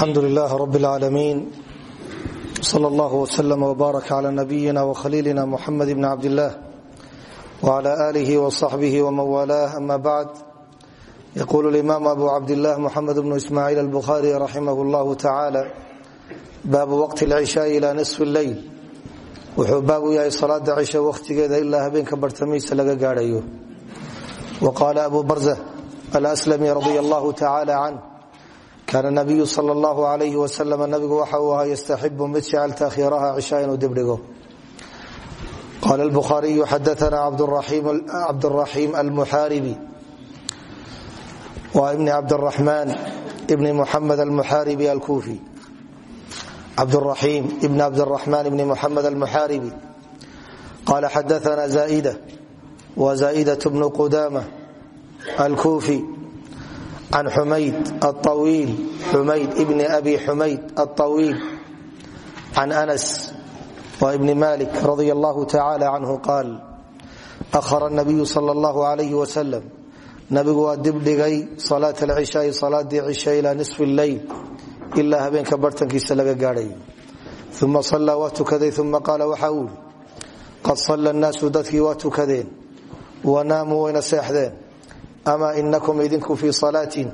alxamdu lilah rb اlcaalamiin slى اllah wslm wbaark clى nabiyina wkhaliilina muxamed bn cabdilah wclى alih wصaxbih wman walah ama bacd yqul اlimam abu cabdilah muxamed bnu ismaaciil albukhari raximah اllah tacala baabu waqti اlcishaai ila nisf اleyl wuxuu baab u yahay salaada cisha wakhtigeeda ilaa habeenka bartamiisa laga gaadhayo waqaala abu barza alslami radi allahu tacala canh kaana nabiyu sal allahu alayh wasalam nabigu waxa uu ahaa yastaxibu mid jecel taakhiiraha cishaa inuu dibdhigo. Qaala lbukhaariyu xadaana cabduraxiim almuxaaribi waa ibni cabdiraxmaan ibni muxamed almuxaaribi alkuufi cabduraxiim ibn cabdiraxmaan ibni muxamed almuxaaribi qaala xadaana zaa'ida wa zaa'idat bnu qudama alkuufi can xumayd awiil xumayd ibni abi xumayd awiil can anas wa ibni malik radi allahu tacala canhu qaal ahara nabiyu sal allahu alayh wasalam nabigu waa dibdhigay salaata alcishaai salaadii cisha ilaa nisfi lleyl ilaa habeenka bartankiisa laga gaadhay uma sallaa waa tukaday uma qaala waxaa uu yidhi qad salla nnaasu dadkii waa tukadeen wa naamuu wayna seexdeen ama inakum idinku fii salaatin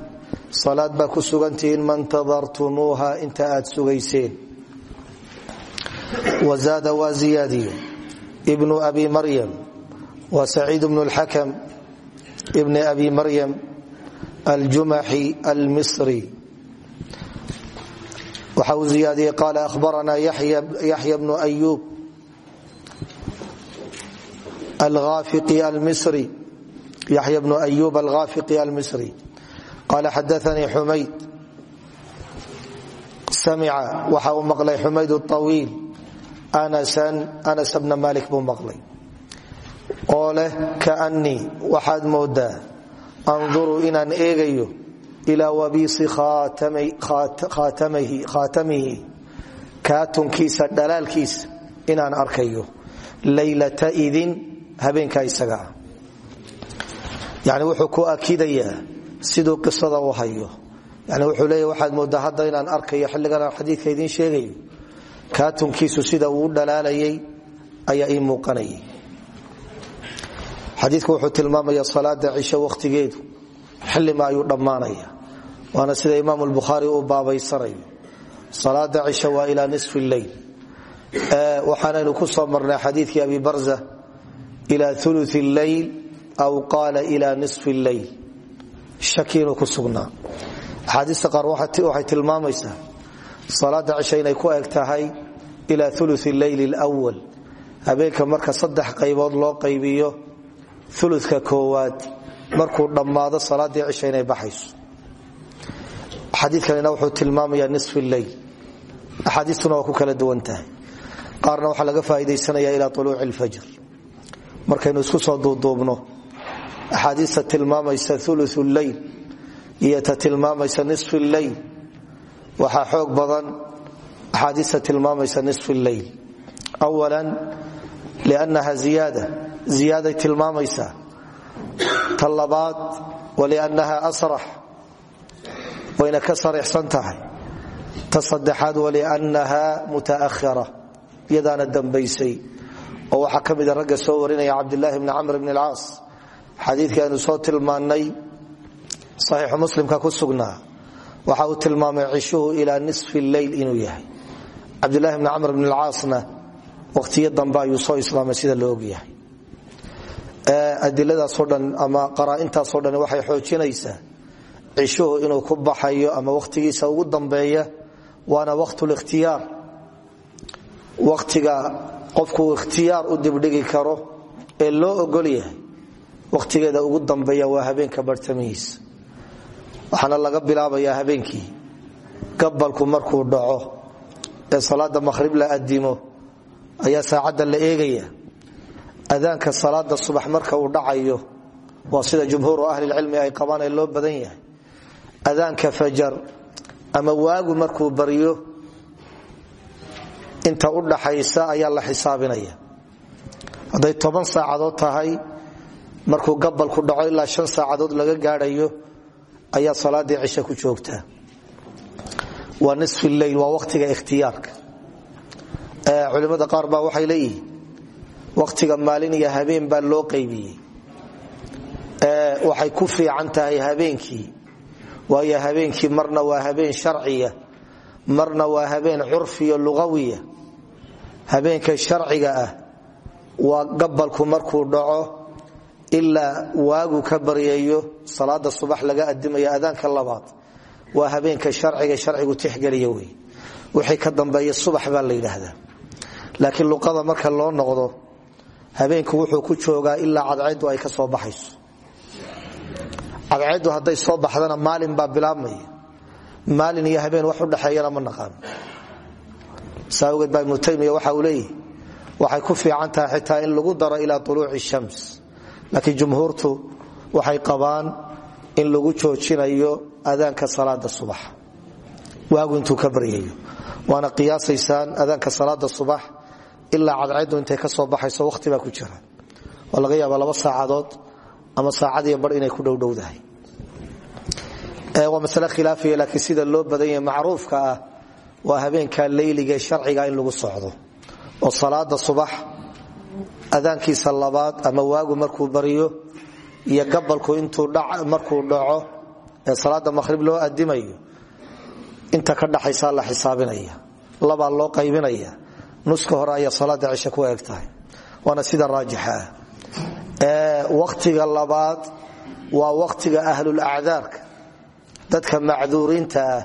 salaad baa ku sugantihiin ma ntadartumuuha inta aad sugayseen wazaada waa ziyaadiye ibnu abi maryam wa saciid bnu lxakam ibni abi maryam aljumaxi almisri waxa uu ziyaadiyey qaala ahbaranaa yaxya bnu ayub alghafiqi almisri yaxya bnu ayub alghafiqi almisri. Qaala xadaanii xumayd samica waxa uu maqlay xumayd awiil anasan anas bna malik buu maqlay. Oo leh kaanii waxaad moodaa anduru inaan eegayo ilaa wabiisi khaatamihi kaatunkiisa dhalaalkiisa inaan arkayo. Laylata idin habeenka isagaa yani wuxuu ku akidayaa siduu qisada u hayo. Yani wuxuu leeya waxaad moodaa hadda inaan arkayo xilligan aan xadiidka idiin kaatunkiisu sida uu dhalaalayay ayaa ii muuqanayay. Xadiidku wuxuu tilmaamaya salaada cisho wakhtigeedu xillima ayuu dhammaanaya. Waana sida imaam lbukhaari uu baabaysanayo salaada cisho waa ilaa nisfi leyl waxaanaynu ku soo marnay xadiidkii abi barza ila ulu leyl aw qaala ila nisfi leyl shaki inuu ku sugnaa axaadiista qaar waxay tilmaamaysaa salaada cisha inay ku eg tahay ila ulu leyl lwal habeenka marka saddex qaybood loo qaybiyo uluka koowaad markuu dhammaado salaadii cisha inay baxayso xadiikanina wuxuu tilmaamaya nisfi leyl axaadiistuna waa ku kala duwan qaarna waxaa laga faa'idaysanaya ila uluuci lfajr markaynu isku soo duuduubno axaadiista tilmaamaysa ulu leyl iyo ta tilmaamaysa nisf leyl waxaa xoog badan axaadiista tilmaamaysa nisf leyl awala lnaha ziyaada ziyaaday tilmaamaysaa ta labaad walinaha asrax wayna ka sarixsan tahay. Ta saddexaad walinaha mutaahira iyadaana dambaysay. Oo waxaa ka mida ragga bn اlcaas xadiidkii aynu soo tilmaannay saxiixu muslimka ku sugnaa waxa uu tilmaamay cishuhu ilaa nisfi leyl inuu yahay. Cabdulahi bni camr bn اlcaasna waqtiyo dambe ayuu soo islaamay sida la ogyahay adiladaasoo dhan ama qaraaintaasoo dhan waxay xoojinaysaa cishuhu inuu ku baxayo ama wakhtigiisa ugu dambeeya waana waqt likhtiyaar wakhtiga qofkuu ikhtiyaar u dibdhigi karo ee loo ogol yahay wakhtigeeda ugu dambeeya waa habeenka bartamihiisa waxaana laga bilaabayaa habeenkii. Gabalku markuu dhaco ee salaada maqhrib la adimo ayaa saacadda la eegaya. Adaanka salaada subax marka uu dhacayo waa sida jumhuuru ahlilcilmi ay qabaan ee loo badan yahay. Adaanka fajar ama waagu markuu baryo inta u dhaxaysa ayaa la xisaabinaya. Hadday toban saacadood tahay markuu gabalku dhaco ilaa shan saacadood laga gaadhayo ayaa salaadii cishe ku joogtaa waa nisf leyl waa waqtiga ikhtiyaarka. Culimmada qaar baa waxay leeyihiin waqtiga maalin iyo habeen baa loo qaybiyey. Waxay ku fiican tahay habeenkii waayo habeenkii marna waa habeen sharciya marna waa habeen curfiyo lugawiya. Habeenka sharciga ah waa gabalku markuu dhaco ilaa waagu ka baryayo salaada subax laga adimayo adaanka labaad waa habeenka sharciga sharcigu tixgeliya wey wixii ka dambeeya subax baa la yidhaahdaa. Laakiin luqada marka loo noqdo habeenku wuxuu ku joogaa ilaa cadceedu ay ka soo baxayso. Cadceedu hadday soo baxdana maalin baa bilaabmaya. Maalin iyo habeen wax udhexeeyana ma naqaan. Saa awgeed baa ibnu waxa uu leeyahy waxay ku fiican tahay xitaa in lagu daro ilaa uluuci shams laakiin jumhuurtu waxay qabaan in lagu joojinayo adaanka salaada subax. Waagu intuu ka baryayo. Waana qiyaasaysaan adaanka salaada subax ilaa cadceedu intay ka soo baxayso baa ku jira. Waa laga laba saacadood ama saacadiyo bar inay ku dhowdhowdahay waa masale khilaafiya laakiin sida loo badan yahay macruufka ah waa habeenka leyliga ee sharciga in lagu socdo. Oo salaada subax adaankiisa labaad ama waagu markuu baryo iyo gabalku intuu markuu dhaco ee salaada maqhrib loo adimayo inta ka dhaxaysaa la xisaabinaya labaa loo qaybinaya nuska hore ayaa salaada cishe ku eg tahay. Sida raajixa. Ah waktiga labaad waa waktiga ahlulacdaarka dadka macduuriinta ah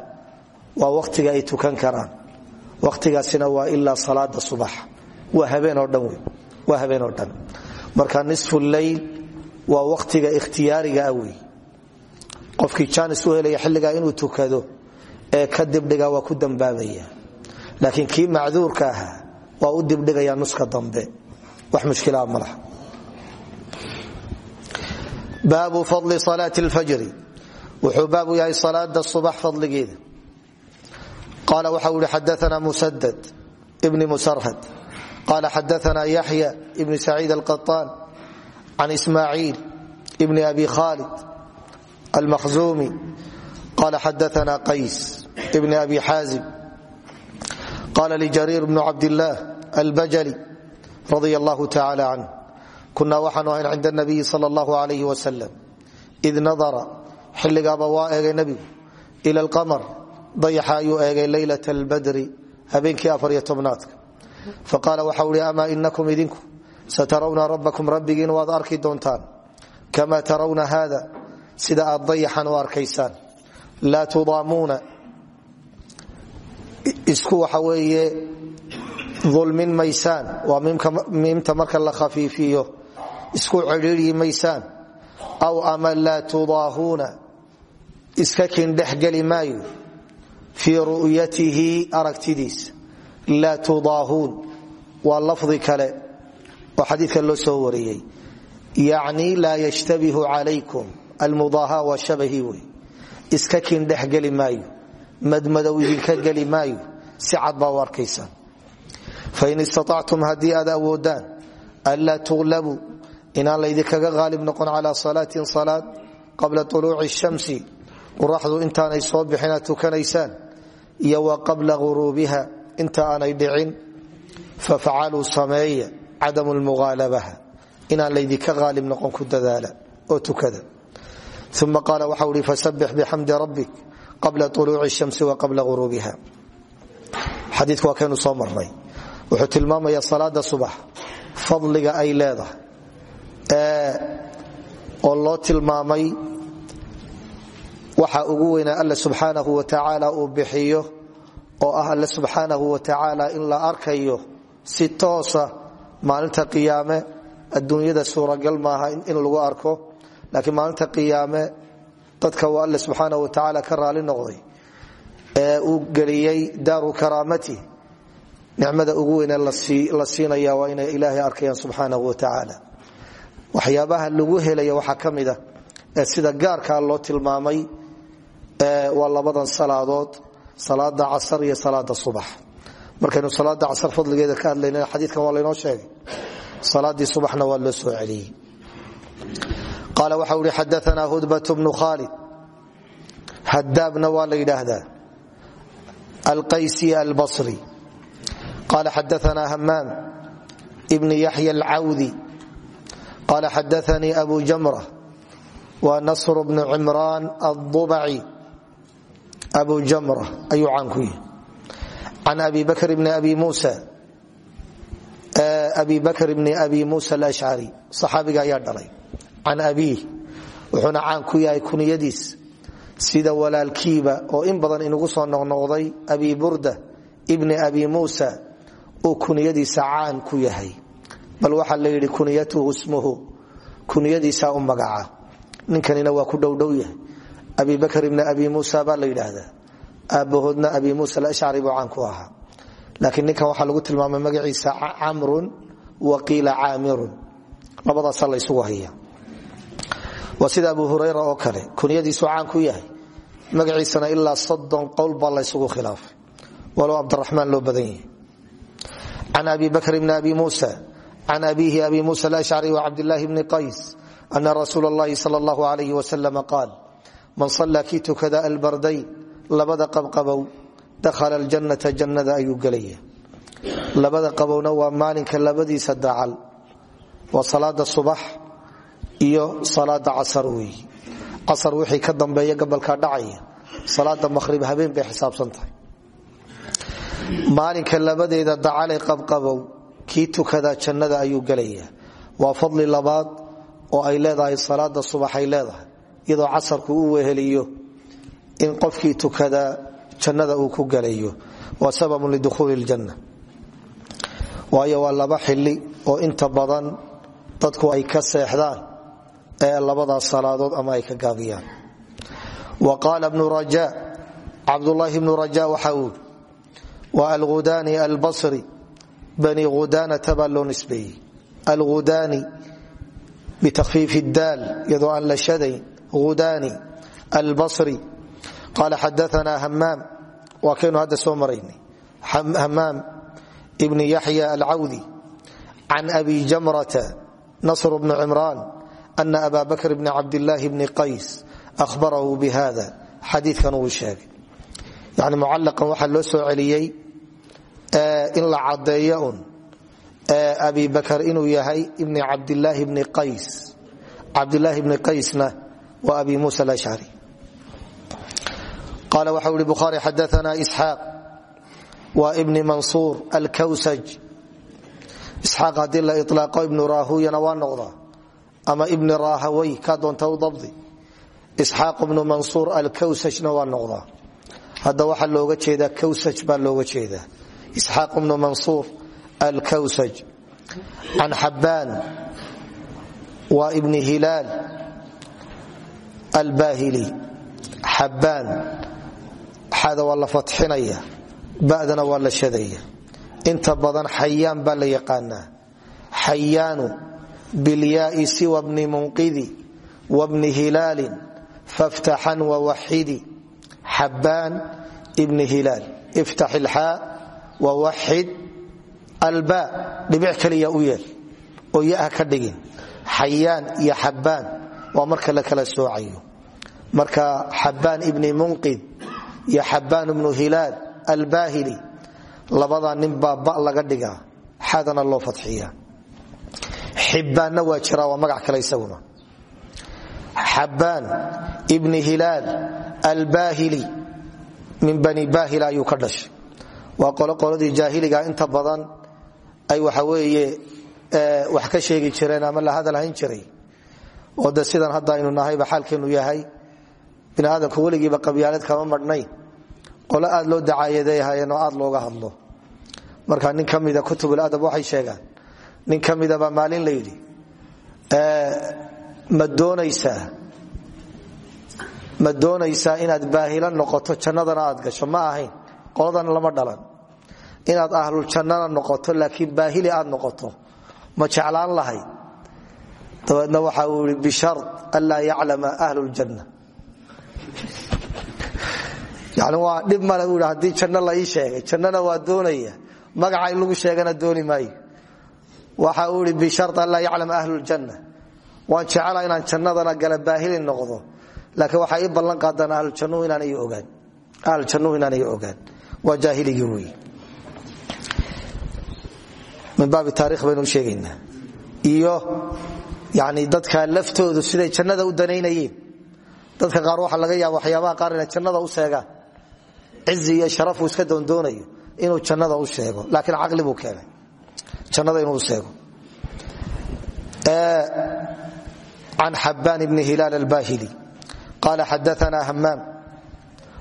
waa waktiga ay tukan karaan. Waktigaasina waa ilaa salaada subax. Waa habeenoo dhan wey waa habeenoo dhan. Marka nisfu leyl waa waktiga ikhtiyaariga ah wey qofkii jaanis u helaya xilligaa inuu tukado ee ka dibdhiga waa ku dambaabaya. Laakiin kii macduurka ahaa waa u dibdhigaya nuska dambe. Wax mushkilaa ma laha. Baabu fadli salaati lfajri wuxuu baabu yahay salaada subax fadligeeda. Qaala waxa uu yihi xadaana musadad musarhad qaala xadaana yaxya ibni saciid alqaطaan can ismaaciil ibni abi khalid almakhzumi qala xadaana qays ibni abi xaazim qala ljariir bnu cabdillaah albajali radia allahu tacala canh kunaa waxaanu ahayn cinda nabiyi sal allahu alayh wasalam id nadara xilligaaba waa eegay nebigu ila alqamar dayaxa ayuu eegay leylat albadri habeenkii afariyo tobnaadka faqaala waxau ihi amaa inakum idinku satarawna rabbakum rabbigiin waad arki doontaan kama tarawna haada sida aad dayaxan u arkaysaan laa tudaamuuna isku waxa weeye ulmin maysaan waa miimta marka la khafiifiyo isku cidhiiryi maysaan aw ama laa tudaahuuna iska laa tudaahuun waa lafdi kale oo xadiidka loo soo wariyey. Yacni laa yashtabihu calaykum. Almudaaha waa shabahi wey. Iska kindhexgeli maayo. Madmadow idinka geli maayo. Si cad baa u arkaysaan fain istaactum haddii aad awoodaan anlaa tuqlabuu inaan laydinkaga qaalib noqon calaa salaatin salaad qabla uluuci shamsi qoraxdu intaanay soo bixin aad tukanaysaan iyo qabla guruubiha inta aanay dhicin fafacaluu sameeya cadamu lmuaalabaha inaan laydinka qaalib noqon ku dadaala oo tukada. Uma qaala waxau ihi fasabix bixamdi rabbik qabla uluuci shamsi wa qabla guruubiha xadiiku waa kaynu soo marnay. Wuxuu tilmaamaya salaada subax fadliga ay leedahay oo loo tilmaamay waxa ugu weynaa alla subxaanahu wa tacaala uu bixiyo oo ah alle subxaanahu wa tacaala in la arkayo si toosa maalinta qiyaame adduunyada suuragal maaha in lagu arko. Laakiin maalinta qiyaame dadka uu alle subxaanahu wa tacaala ka raali noqday ee uu geliyey daaru karaamati. Nicmada ugu weyne la siinaya waa inay ilaahay arkayaan subxaanahu wa tacaala. Waxyaabaha lagu helaya waxaa ka ee sida gaarkaa loo tilmaamay waa labadan salaadood salaada casar iyo salaada subax. Markaynu salaada casar fadligeeda ka hadlayna xadiikan waa laynoo sheegay. Salaadii subaxna waa loo soo celiyey. Qaala waxa uhi xadaanaa hudbat bnu khaalid. Hadaabna waa la yidhaahdaa. Alqaysi albasri. Qaala xadaanaa hamaam ibni yaxya alcawdi. Qaala xadaanii abu jamra. Wa nasr bnu cimraan aلdubaci abu jamra ayuu caan ku yihi can abi bakr bn abi abi musa alashcari saxaabiga ayaa dhalay. Can abiih wuxuuna caan ku yahay kuniyadiis sida walaalkiiba oo in badan inugu soo noqnoqday abi burda ibni abi muusa uu kuniyadiisa caan ku yahay. Bal waxaa la yidhi kuniyatuhu ismuhu kuniyadiisaa u magaca ninkanina waa ku dhowdhow yahay abi bakr ibni abi muusa baa la yidhaahdaa. Aabbahoodna abi muusa alashcari buu caan ku ahaa. Laakiin ninkan waxaa lagu tilmaamay magaciisa camrun wa qiila caamirun. Labadaasa la ysugu haya waa sida abu hurayra oo kale kunyadiisu caan ku yahay. Magaciisana ilaa soddon qowl baa laysugu khilaafay. Walow cabdiraxmaan loo badan yahay. Can abi bakr bni abi muusa can abiihi abi muusa alashcari wacabdillaahi bni qays ana rasuula اllahi sal اllahu alayh waslama man sallaa kii tukada albardayn labada qabqabow dakhala aljannata jannada ayuu gelaya labada qabowna waa maalinka labadiisa dacal waa iyo salaada casar weeye casar wixii ka dambeeya gabalkaa dhacaya salaada maqhrib habeen bay xisaabsan tahay. Maalinka labadeeda dacale qabqabow kii tukadaa jannada ayuu gelaya waa fadli labaad oo ay leedahay salaada subax ay leedahay iyadoo casarku u weheliyo in qofkii tukadaa jannada uu ku gelayo waa sababun lidukhuuli ljanna waayo waa laba xili oo inta badan dadku ay ka seexdaan ee labadaas salaadood ama ay ka gaabiyaan wa qaala bnu raja cabdulaahi bnu raja waxa uu wa alghudani albasri bani hudanata baa loo nisbeeyey. Alghudani bitakfiifi daal iyadoo aan la shadayn hudani albasri. Qaala xadaana hamaam waa kaynu hadda soo maraynay. Hamaam ibni yaxya alcawdi can abi jamrata nasr bni cimraan ana aba bakr bni cabdillaahi bni qays ahbarahu bihada xadiikan uu sheegay. Yani mucalaqan waxaa loo soo celiyey in la caddeeyo un abi bakr inuu yahay ibni cabdilaahi bni qays. Cabdilaahi bni qaysna waa abi musa alashcari qala waxa ui bukhaari xadaana isxaaq wa ibni mansuur alkawsaj. Isxaaq haddii la ilaaqo ibnu raahuyana waa noqdaa ama ibni raahawey kaa doonta u dabdi. Isxaaq ibnu mansuur alkawsajna waa noqdaa hadda waxaa looga jeedaa kawsaj baa looga jeedaa. Isxaaq ibnu mansuur alkawsaj. Can xabbaan waa ibni hilaal albahili xabbaan xada waa la fatxinaya badana waa la shadaya inta badan xayaan baa la yaqaanaa xayaanu bilyaai siwa bni munqidi wabni hilaalin faftaxan wawaxidi xabbaan ibni hilaal iftax ilxaa wawaxid alba dhibic kaliya u waa marka la kala soocayo marka xabbaan ibni munqid iyo xabbaan ibnu hilaal albahili labadaa nin baa ba laga dhigaa xadana loo fadxiya xibbaanna waa jiraa waa magac kale isaguna. Xabbaan ibni hilaal albahili min bani bahila ayuu ka dhashay. Waa waxa weeye wax ka sheegi jireen ama la hadal hayn jiray oo de sidan hadda aynu nahayba xaalkeenu yahay bini aadamku weligiiba qabyaalad kama madhnayn. Qolo aad loo dacaayadeehayeen oo aad looga hadlo. Marka nin ka mida kutubladab waxay sheegaan nin ka midabaa maalin la yidhi ma doonaysaa ma inaad baahilo noqoto jannadana aad gasho? Ma ahayn qoladana lama dhalan. Inaad ahluljannana noqoto laakiin baahili aad noqoto ma jeclaan lahay dabeedna waxa uu i bishar an laa yaclama ahlujanna yani waa dhib male u haddii janno la ii sheegay. Jannana waa doonaya. Magaca in lagu sheegana dooni maayo. Waxa uu i bishar an laa yaclama ahlujanna waan jecela inaan jannadana gala baahili noqdo. Laakiin waxaa ii ballan qaadaan ahlujannuhu inaanay ogaan. Waa jaahiligii wey min baabi taarikh baynu sheegaynaa. Iyo yani dadka laftoodu siday jannada u danaynayeen. Dadka qaar waxaa laga yaaba waxyaabaha qaar inay jannada u sheegaan. Cizi iyo sharafuu iska doondoonayo inuu jannada u sheego laakiin caqli buu keenay. Jannada inuu sheego. Can xabaan bni hilaal albahili. Qaala xadaana hamaam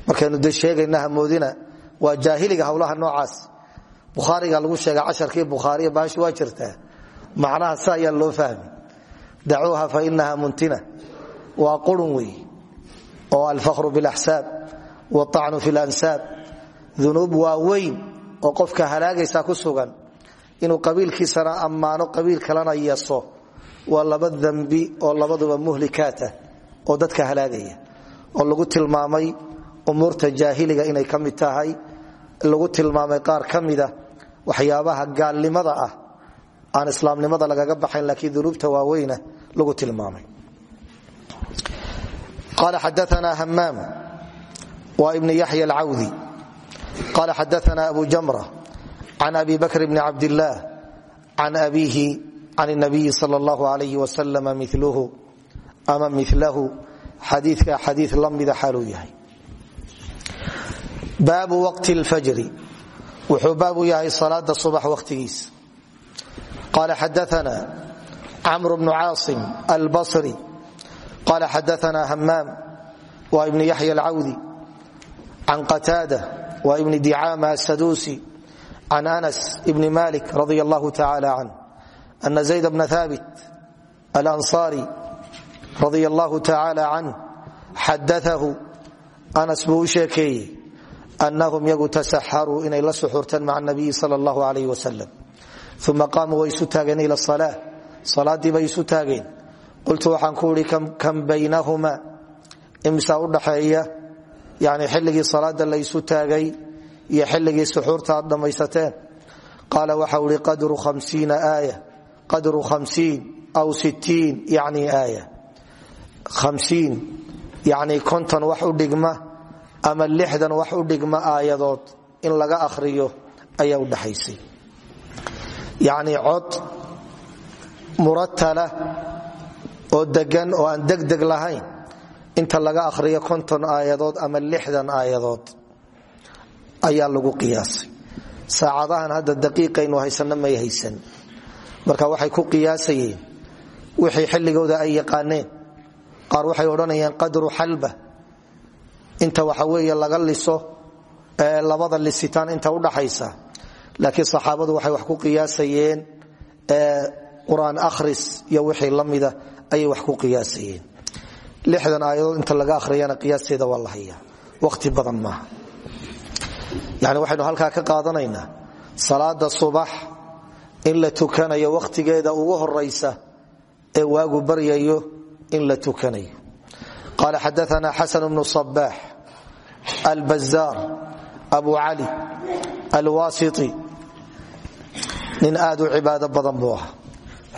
markaynu de sheegayna hamoodina waa jaahiliga howlaha noocaas. Bukhaariga lagu sheega casharkii bukhaariya baashi waa jirtaa. Macnaha sa loo fahmi dacuuha fa inaha muntina waa qurun wey oo alfahru bilaxsaab waacnu fi lansaab dunuub waa weyn oo qofka halaagaysa ku sugan inuu qabiilkiisana ammaano qabiil kalena yeso waa laba dambi oo labaduba muhlikaata oo dadka halaagaya oo lagu tilmaamay umuurta jaahiliga inay ka tahay lagu tilmaamay qaar ka waxyaabaha gaalnimada ah aan islaamnimada lagaga baxayn laakiin dunuubta waaweyna lagu tilmaamay. Qala xadaana hamaam wa ibn yaxya alcawdi. Qala xadaana abu jamra can abi bakr bni cabdillaah can abihi can nabiyi sal اllahu alayh waslm milhu ama milahu xadiika xadii la mida xaaluu yahay. Baabu waqti اlfajri wuxuu baabu yahay salaada subax waqtigiisa qala xadaana camr bnu caasim albصri qala xadaana hamaam wa ibn yaxya alcawdi can qataada wa ibni dicaama asaduusi can anas ibni malik radi allahu tacala canh ana zayd bna haabit alanصari radi allahu tacala canh xadaahu anas buu u sheekeeyey anahum yagu tasaxaruu inay la suxuurteen maca nabiyi sal allahu alayh wasalam uma qaamuu way isu taageen ila salaa. Salaadii bay isu taageen. Qultu waxaan ku ihi kam baynahuma? Imsaa udhaxeeya yani xilligii salaada la isu taagay iyo xilligii suxuurta aad dhammaysateen. Qaala waxau ihi qadru hamsiin aw sittiin yani aaya. Hamsiin yani konton wax u ama lixdan wax u dhigma in laga akhriyo ayaa u dhaxaysay yacni cod muratala oo degan oo aan degdeg lahayn inta laga akhriyo konton aayadood ama lixdan aayadood ayaa lagu qiyaasay. Saacadahan hadda daqiiqaynu haysanno may haysan. Marka waxay ku qiyaasayeen wixii xilligooda ay yaqaaneen qaar waxay odhanayaan qadru xalba. Inta waxa weeye laga liso ee labada lisitaan inta udhaxaysa laakiin saxaabadu waxay wax ku qiyaasayeen qur'aan akhris iyo wixii la mida wax ku qiyaasayeen. Lixdan aayadood inta laga akhriyana qiyaasteeda waa waqti badan maaha. Yani waxaynu halkaa ka qaadanaynaa salaada subax in la tukanayo wakhtigeeda ugu horaysa ee waagu baryayo in la tukanayo. Qala xadaana xasan bnu صbax albazaar abu cali alwasiti nin aad u cibaado badan buu ah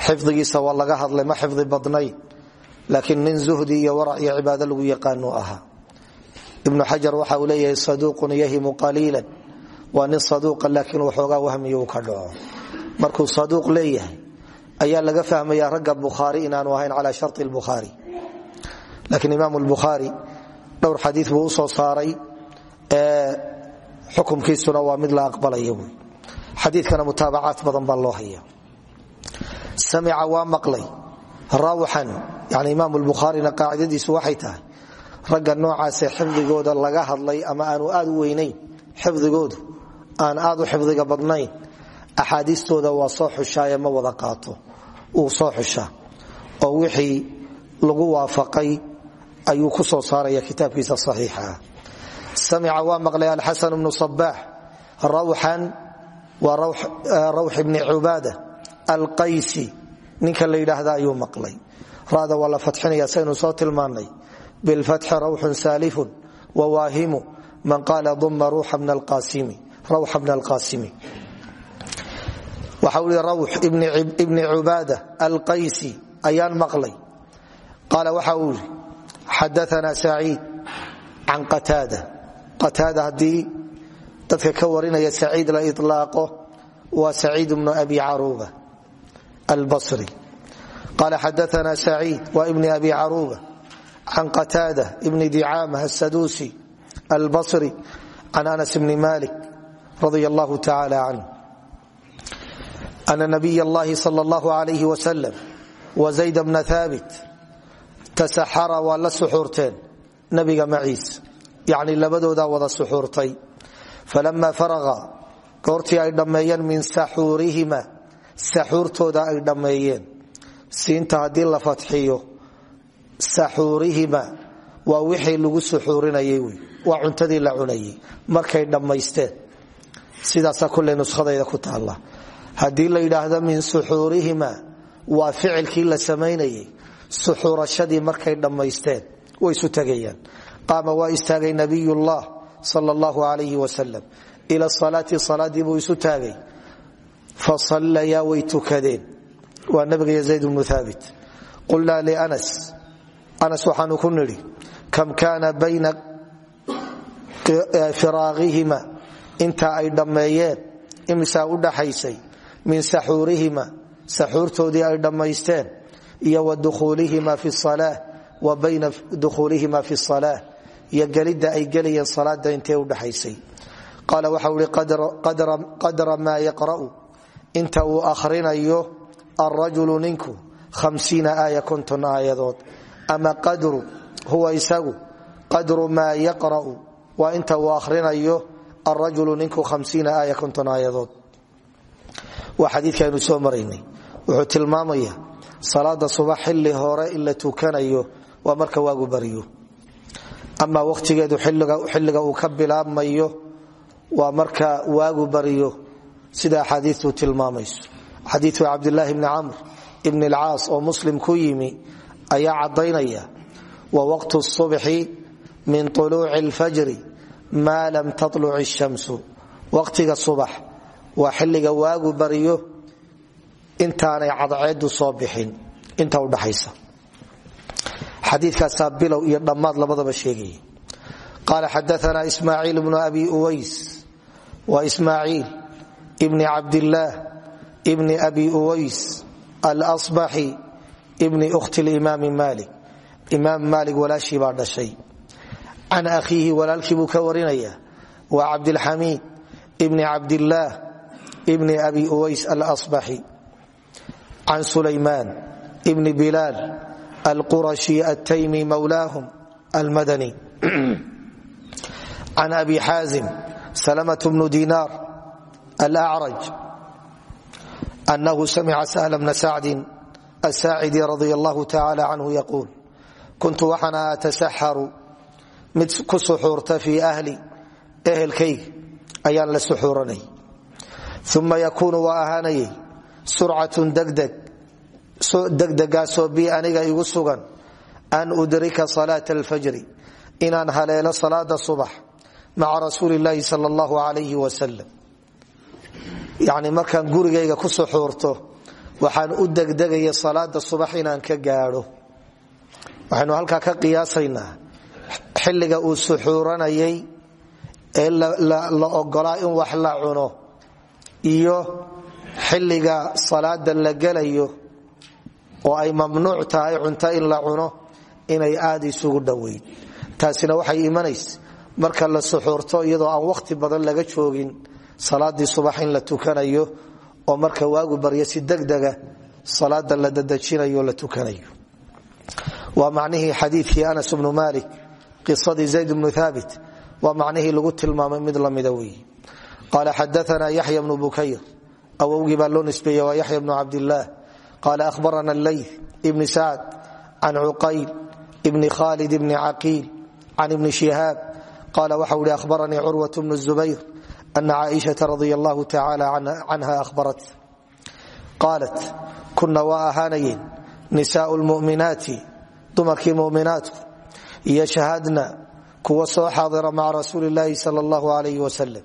xifdigiisa waa laga hadlay ma xifdi badnayn. Laakiin nin zuhdi iyo warac iyo cibaado lagu yaqaanu ahaa. Ibnu xajar waxa uu leeyahay saduuqun yahimu qaliila waa nin saduuqa laakiin waxoogaa wahmiyo ka dhaco. Markuu saduuq leeyahay ayaa laga fahmaya ragga bukhaari inaanu ahayn cala shari bukhaari. Laakiin imaam lbukhaari dhowr xadii buu u soo saaray xukumkiisuna waa mid la aqbalaya xadiikana mutaabacaat badan baa loo haya samica waa maqlay. Rawxan yani imaam lbukhaarina qaacidadiisu waxay tahay ragga noocaasee xifdigooda laga hadlay ama aanu aad u weynayn xifdigoodu aan aad u xifdiga badnayn axaadiistooda waa soo xushaaye ma wada qaato. Uu soo xushaa oo wixii lagu waafaqay ayuu ku soo saaraya kitaabkiisa saxiixa. Samica waa rawx ibni cubaada alqaysi. Ninka la yidhaahda ayuu maqlay. Rada waa la fatxinaya saynu soo tilmaanay bilfatxi rawxun saalifun wawaahimu man qaala duma rawxa bna alqaasimi. Waxa ui rawx ibni cubaada alqaysi. Ayaan maqlay. Qaala waxa uu yidhi xadaana saciid can qataada. Qataada haddii dadka ka warinaya saciid la ilaaqo waa saciid bnu abi caruuba albasri. Qala xadaana saciid wa ibni abi caruuba can qataada ibni dicaamah asaduusi albasri can anas bni malik radi allahu tacala canh ana nabiy اllahi sal اllahu alayh waslm wa zayd bna haabit tasaxara waa la suxuurteen nabiga maciis. Yani labadoodaa wada suxuurtay falama faraqa goortii ay dhammeeyeen min saxuurihima saxuurtooda ay dhammeeyeen siinta haddii la fatxiyo saxuurihima waa wixii lagu suxuurinayay wy waa cuntadii la cunayay markay dhammaysteen sidaasaa kule nuskadayda ku taalla haddii la yidhaahdo min suxuurihima waa ficilkii la samaynayay suxuurashadii markay dhammaysteen way isu tegayaan sal allahu alayh wasalam ila salaati salaadii buu isu taagay. Fasallayaa way tukadeen waa nabiga zayd bnu haabit qulnaa lianas anas. Waxaanu ku nidhi kam kaana bayna firaaqihima intaa ay dhammeeyeen imisaa u dhaxaysay min saxuurihima saxuurtoodii ay dhammaysteen iyo wa duhuulihima fi salaa wa bayna dukhuulihima fi salaa iyo ay gelayeen salaada intee udhaxaysay qaala waxau ihi qadra maa yaqra'u. Inta uu akhrinayo alrajulu ninku hamsiina aaya konton aayadood. Ama qadru huwa isagu qadru maa yaqra'u. Waa inta uu akhrinayo alrajulu ninku hamsiina aaya konton aayadood. Waa xadiidkaaynu soo maraynay. Wuxuu tilmaamaya salaada subax xilli hore in la tukanayo waa marka waagu baryo ama wakhtigeedu xilliga uu ka bilaabmayo waa marka waagu baryo sida axaadiitu tilmaamayso. Xadiiu cabdilaahi bni camr ibn alcaas oo muslim ku yimi ayaa caddaynaya wa waqtu subxi min uluuci alfajri maa lam taluc shamsu waqtiga subax waa xilliga waagu baryo intaanay cadceedu soo bixin inta udhaxaysa xadiikaasaa bilow iyo dhammaad labadaba sheegaya qaala xadaana ismaaciil bnu abi uways wa ismaaciil bni cabdillaah bni abi uways alasbaxi bni ukhti limaami maalik. Imaam maalik walaashii baa dhashay. Can akhiihi walaalkii buu ka warinaya waa cabdilxamiid bni cabdillaah bni abi uways alasbaxi. Can sulaymaan bni bilaal alqurashi altaymi mawlaahum almadani can abi xaazim salmt bnu dinaar alacraj anahu samica sahla bna sacdin asaacidi radi allahu tacala canhu yaquul kuntu waxaan atasaxaru mid ku suxuurta fii ahli ehelkayga ayaan la suxuuranay uma yakuunu waa ahaanayay surcatun degdeg degdegaasoo bi aniga igu sugan an udrika salaata alfajri inaan haleelo salaada subax maca rasuuli laahi sal allahu alayh wasalam yani markaan gurigayga ku suxuurto waxaan u degdegaya salaada subax inaan ka gaadho. Waxaynu halkaa ka qiyaasaynaa xilliga uu suxuuranayay ee la ogolaa in wax la cuno iyo xilliga salaada la gelayo oo ay mamnuuc tahay cunto in la cuno inay aad isugu dhoweyn taasina waxay imanaysa. Marka la suxuurto iyadoo aan wakhti badan laga joogin salaadii subax la tukanayo oo marka waagu baryo si degdega salaada la dadajinayo la tukanayo. Waa macnihii xadiikii anas bnu malik qisadii zayd bnu haabit waa macnihii lagu tilmaamay mid lamida weeye. Qaala xadaana yaxya bnu bukayr. Awowgii baa loo nisbeeye waa yaxya bnu qaala ahbarana leyth ibni sacd can cuqayl bni khalid bni caqiil can ibni shihaab qaala waxau ihi ahbaranii curwat bnu zubayr ana caaishaa radi allahu tacala canha ahbarat qaalat kuna waa ahaanayeen nisaau lmuminaati dumarkii muminaatku yashhadna kuwa soo xaadira maca rasuuli laahi sal allahu alayh wasalam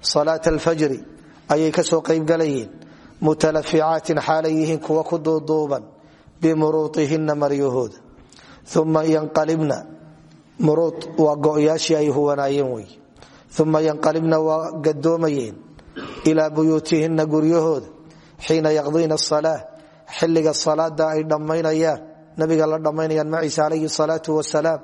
salaata alfajri ayay ka soo qaybgalayeen mutalaficaatin xaalay yihiin kuwa ku duuduuban bimuruuihina maryahooda. Uma yanqalibna muruud waa go'yaashii ay huwanaayeen wey. Uma yanqalibna waa gadoomayeen ilaa buyuutihina guryahooda xiina yaqdiina asalaa xilliga salaada ay dhammaynayaan nabiga la dhammaynayaan maciise calayhi salaatu wasalaam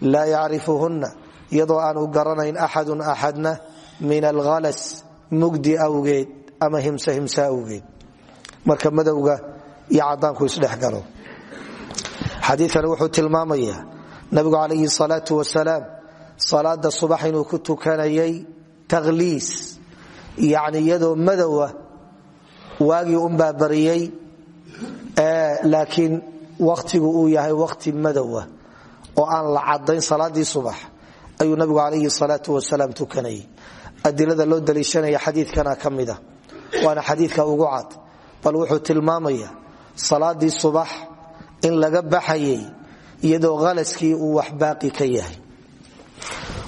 laa yacrifuhunna iyadoo aanu garanayn axadun axadna min alhalas mugdi awgeed ama himse himse awgeed marka madowga iyo cadaanku isdhex galo. Xadiikani wuxuu tilmaamayaa nabigu calayhi salaatu wasalaam salaada subax inuu ku tukanayay takhliis yani iyadoo madowa waagii unbaa bariyey laakiin wakhtigu uu yahay wakhti madowa oo aan la cadayn salaadii subax ayuu nabigu calayhi salaatu wasalaam tukanayay. Adilada loo daliishanaya xadiikana ka waana xadiika ugu cad. Bal wuxuu tilmaamaya salaadii subax in laga baxayay iyadoo khalaskii uu wax baaqi ka yahay.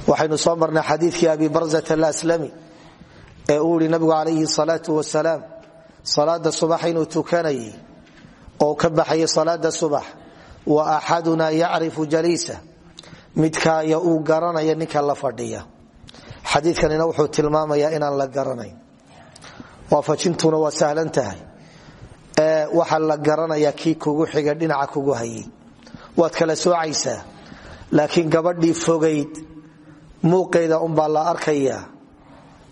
Waxaynu soo marnay xadiikii abi barzat alaslami ee uu ihi nabigu calayhi salaau wasalaam salaada subax inuu tukanayay oo ka baxayay salaada subax wa axaduna yacrifu jaliisa midkaaya uu garanaya ninka waafajintuna waa sahlan tahay. Waxaa la garanaya kii kugu xiga dhinaca kugu hayay. Waad kala soocaysaa. Laakiin gabadhii fogayd muuqeeda unbaa la arkayaa.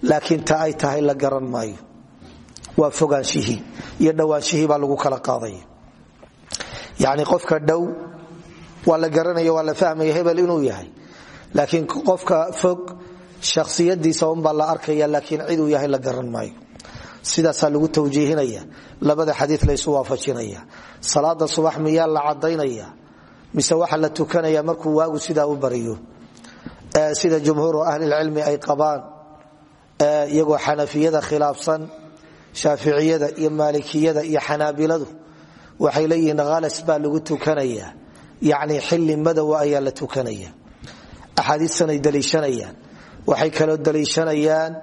Laakiin ta ay tahay la garan maayo. Waa fogaanshihii iyo dhowaanshihii baa lagu kala qaadaya. Yacni qofka dhow waa la garanaya waa la fahmaya hebel inuu yahay. Laakiin qofka fog shakhsiyadiisa unbaa la arkaya laakiin ciduu yahay la garan maayo sidaasaa lagu tawjiihinaya labada xadii laysu waafajinaya salaada subax miyaa la cadaynaya mise waxa la tukanaya markuu waagu sidaa u bariyo sida jumhuuru ahlilcilmi ay qabaan iyagoo xanafiyada khilaafsan shaaficiyada iyo maalikiyada iyo xanaabiladu waxay leeyihiin halas baa lagu tukanaya yacni xili madowa ayaa la tukanaya. Axaadiistanay daliishanayaan waxay kaloo daliishanayaan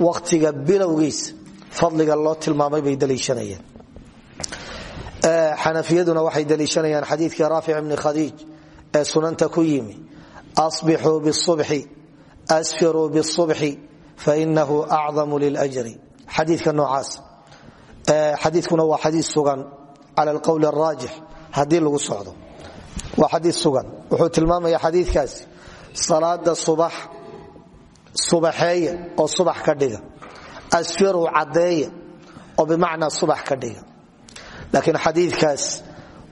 wakhtiga bilowgiisa fadliga loo tilmaamay bay daliishanayaan xanafiyaduna waxay daliishanayaan xadiidkii raafic ibni khadiij ee sunanta ku yimi asbixuu bisubxi asfiruu bisubxi fainahu acdamu liljri xadiika noocaas. Xadiikuna waa xadii sugan cala alqowl araajix haddii lagu socdo. Waa xadii sugan. Wuxuu tilmaamaya xadiikaasi salaada subax subaxeeya oo subax ka dhiga. Asfiruu caddeeya oo bimacnaa subax ka dhiga. Laakiin xadiikaas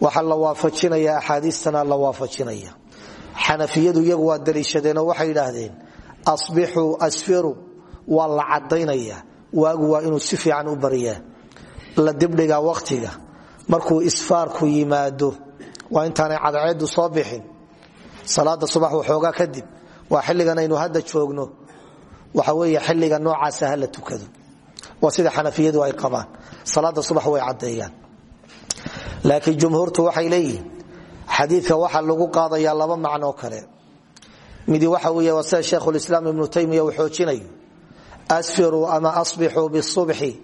waxaa la waafajinaya axaadiistana la waafajinaya. Xanafiyadu iyagu waa daliishadeenoo waxay yidhaahdeen asbixuu asfiruu waa la waagu waa inuu si fiican u bariyaa. La dibdhigaa wakhtiga markuu isfaarku yimaado waa intaanay cadceedu soo bixin. Salaada subax waxoogaa kadib waa xilligan aynu hadda joogno waxa wey xilliga noocaasa hala tukado. Waa sida xanafiyadu ay qabaan. Salaada subax way caddeeyaan. Laakiin jumhuurtu waxay leeyihiin xadiidka waxaa lagu qaadayaa laba macnoo kale. Midi waxa wey waa sida sheikhulislaam ibnu taymiya uu xoojinayo. Asfiruu ama asbixuu bisubxi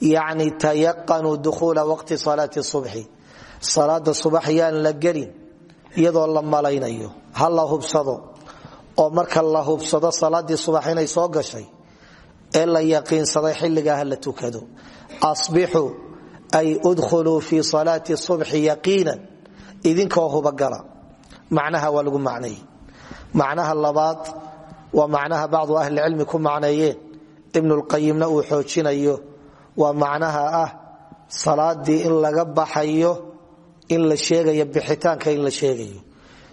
yacni tayaqanuu dukhuula waqti salaati subxi. Salaada subax yaan la gelin iyadoo la malaynayo. Ha la hubsado oo marka la hubsado salaadii subax inay soo gashay ee la yaqiinsaday xilligaa ha la tukado. Asbixuu ay udkhuluu fii salaati subxi yaqiinan idinkoo hubagala macnaha waa lagu macneeyey macnaha labaad waa macnaha bacdu ahlicilmi ku macneeyeen. Ibnulqayimna uu xoojinayo. Waa macnaha ah salaadii in laga baxayo in la sheegayo bixitaanka in la sheegayo.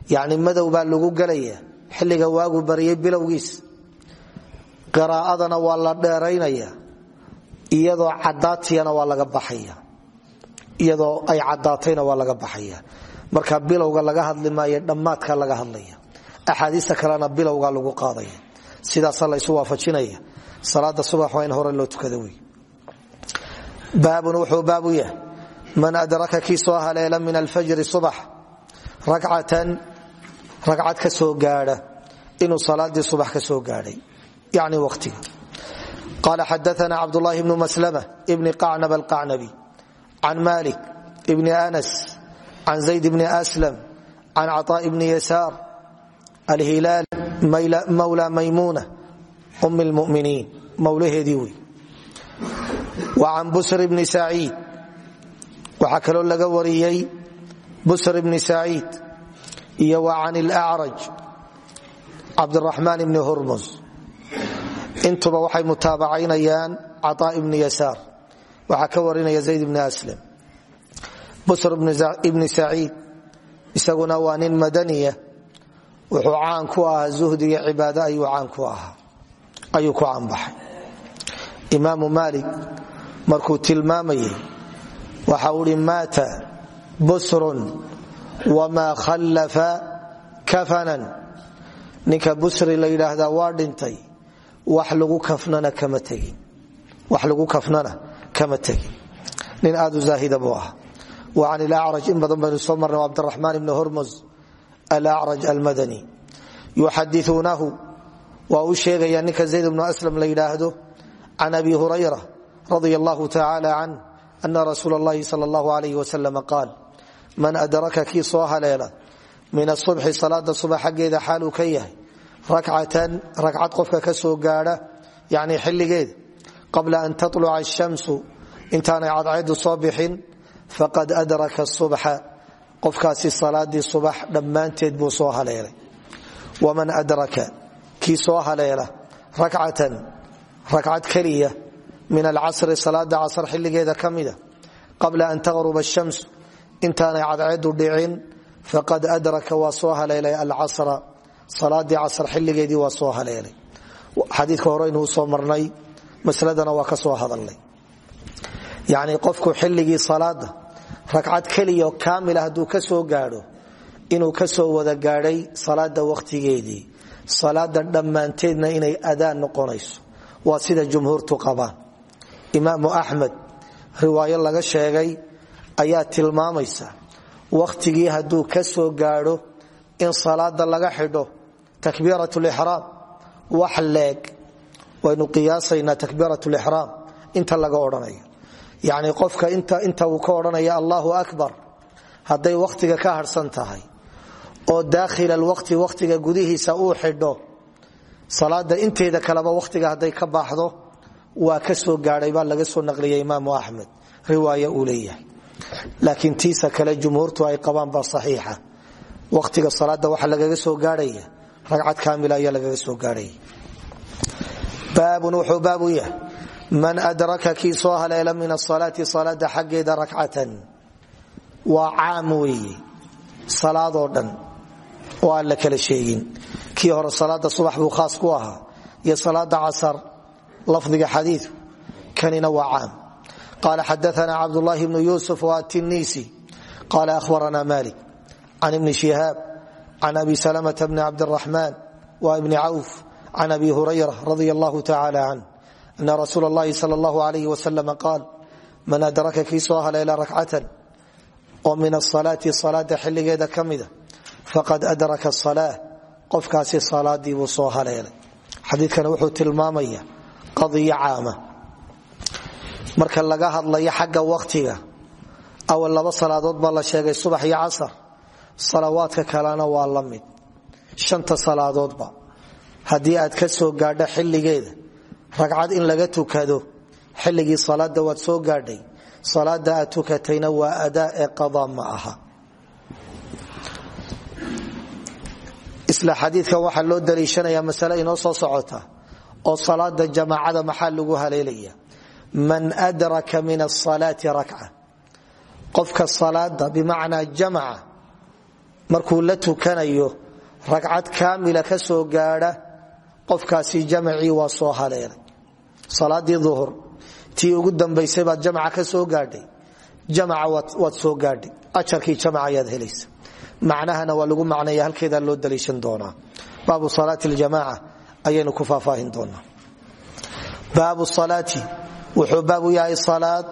Yacni madow baa lagu gelaya xilliga waagu baryay bilowgiis. Qiraa'adana waa la dheeraynaya iyadoo cadaatiyana waa laga baxaya. Iyadoo ay cadaatayna waa laga baxaya. Marka bilowga laga hadli maayo laga hadlaya. Axaadiista kalena bilowga lagu qaadaya. Sidaasa laysu waafajinaya. Salaada subax waa in hore loo tukada wey baabun wuxuu baabu yahay. Man adraka kii soo haleela min alfajri subax racatan ragcad ka soo gaadha inuu salaadii subax ka soo gaadhay yani waqtiga qala xadaana cabdulahi bnu maslama bni qacnab alqacnabi can malik bni anas can zayd bni aslam can caطaa bni yasaar alhilaal mawla maymuna um lmuminiin mawlaheedii wey. Wa can busr bni saciid waxaa kaloo laga wariyey busr bni saciid iyo wa can ilacraj cabdiraxmaan ibni hurmus intuba waxay mutaabacaynayaan caطaa ibni yasaar. Waxaa ka warinaya zayd ibni aslam. Busr ibni saciid. Isaguna waa nin madaniya. Wuxuu caan ku ahaa zuhdi iyo cibaado ayuu caan ku ahaa. Ayuu ku caanbaxay. Imaamu maalik markuu tilmaamayay waxa uu hi maata busrun wamaa khallafa kafanan ninka busri la yidhaahdaa waa dhintay. Wax lagu kafnana kama tegin. Nin aad u zaahida buu ahaa. Wa can ilacraj in badan baynu soo marnay cabdiraxmaan ibni hurmus alacraj almadani. Yuxadiuunahu waa u sheegaya ninka zayd bnu aslam la yidhaahdo can abi hurayra radia allahu tacaala canh ana rasuula اllahi sal اllahu alayh wasalam qaal man adraka kii soo haleela min asubxi salaada subax xaggeeda xaaluu ka yahay rakcatan ragcad qofka ka soo gaadha yani xilligeeda qabla an taluca ashamsu intaanay cadceedu soo bixin faqad adraka subxa qofkaasi salaadii subax dhammaanteed buu soo haleelay. Waman adraka kii soo haleela rakcatan ragcad keliya min alcasri salaada casr xilligeeda ka mida qabla an taqruba ashamsu intaanay cadceedu dhicin faqad adraka waa soo haleelay alcasra. Salaadii casr xilligeedii waa soo haleelay. Xadiika horeynuu soo marnay masladana waa ka soo hadalnay. Yacni qofku xilligii salaada ragcad keliya kaamila hadduu ka soo gaadho inuu ka soo wada gaadhay salaada wakhtigeedii salaada dhammaanteedna inay adaan noqonayso. Waa sida jumhuurtu qabaan. Imaamu axmed riwaayo laga sheegay ayaa tilmaamaysa. Wakhtigii hadduu ka soo gaadho in salaada laga xidho takbiirat lixraam wax leeg. Waynu qiyaasaynaa takbiirat lixraam inta laga odhanayo. Yacni qofka inta uu ka odhanaya allahu akbar hadday wakhtiga ka harhsan tahay oo daakhila alwaqti wakhtiga gudihiisa uu xidho salaada inteeda kaleba wakhtiga hadday ka baaxdo waa ka soo gaadhay baa laga soo naqliyay imaamu axmed. Riwaay uu leeyahay laakiin tiisa kale jumhuurtu ay qabaan baa saxiixa. Wakhtiga salaada waxa lagaga soo gaadhaya ragcad kaamila ayaa lagaga soo gaadhaya. Baabun wuxuu yahay man adraka kii soo haleela min asalaati salaada xaggeeda rakcatan. Waa caam weeye salaadoo dhan oo aan la kala sheegin. Kii hore salaada subax buu khaas ku ahaa iyo salaada casar lafdiga xadiiu kanina waa caam qala xadaana cabdulahi bnu yusuf watinisi qala ahbarana malik can ibni shihaab can abi salamta bni cabdiraxmaan wa ibni cawf can abi hurayra radi allahu tacala canh ana rasuula اllahi sal اllahu alayh wasalam qaal man adraka kii soo haleela rakcatan oo min asalaati salaada xilligeeda ka mida faqad adraka asalaa qofkaasi salaadii buu soo haleelay xadiikana wuxuu tilmaamaya qadiyo caama marka laga hadlayo xagga wakhtiga awal laba salaadood baa la sheegay subax iyo casar. Salawaadka kalena waa la mid. Shanta salaadoodba haddii aad ka soo gaadho xilligeeda ragcad in laga tukado xilligii salaada waad soo gaadhay. Salaada aad tukatayna waa adaa ee qadaa ma isla xadiidkan waxaa loo daliishanaya masale inoo soo socota oo salaada jamaacada maxaa lagu haleelaya man adraka min asalaati rakca qofka salaada bimacnaa jamaca markuu la tukanayo ragcad kaamila ka soo gaadha qofkaasi jamacii waa soo haleelay. Salaadii duhur tii ugu dambaysay baad jamaca ka soo gaadhay. Jamaca waad soo gaadhay. Ajarkii jamaca ayaad helaysa. Macnahana waa lagu macnaya halkeedaa loo daliishan doonaa. Baabu salaati ljamaca ayaynu ku faahfaahin doonaa wuxuu baabu yahay salaad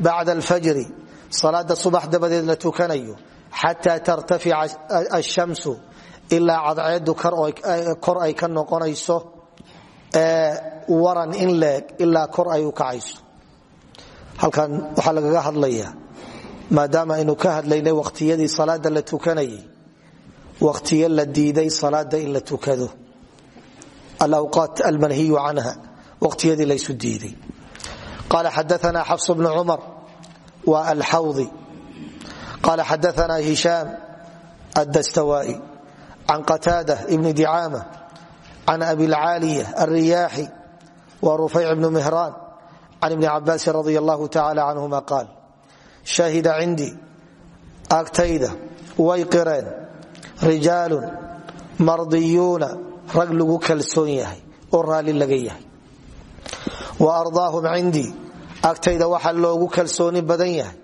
bacda alfajri salaada subax dabadeed la tukanayo xataa tartafica ashamsu ilaa cadceedu kor ay ka noqonayso waran in leeg ilaa kor ay u kacayso. Halkan waxaa lagaga hadlaya maadaama aynu ka hadlaynay wakhtiyadii salaada la tukanayay wakhtiyo la diiday salaada in la tukado. Alawqaat almanhiyu canha waqtiyadii laysu diiday qala xadaana xafs bnu cumar wa alxawdi qala xadaana hishaam addastawaa'i can qataada ibni dicaama can abi lcaaliya alriyaaxi wa rufayc bnu mihraan can ibni cabaasin radi allahu tacala canhuma qaal shahida cindii agtayda way qireen rijaalun mardiyuuna rag lagu kalsoon yahay oo raalli laga yahay wa ardaahum cindii. Agtayda waxaa loogu kalsooni badan yahay.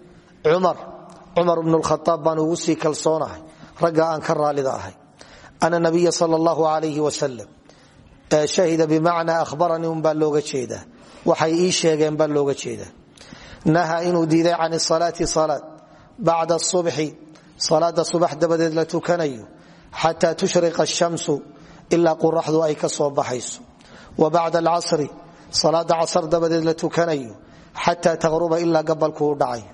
Cumar cumar bnu lkhaaab baan ugu sii kalsoonahay. Ragga aan ka raallida ahay. Ana nabiya sal allahu alayhi wasalam shahida bimacnaa ahbaranii un baa looga jeedaa. Waxay ii sheegeen baa looga jeedaa. Naha inuu diiday can salaati salaad. Bacda subxi salaada subax dabadeed la tukanayo. Xataa tushriqa shamsu. Ilaa quraxdu ay ka soo baxayso. Wa bacda alcasri salaada casar dabadeed la tukanayo xataa taqruba ilaa gabalku u dhacayo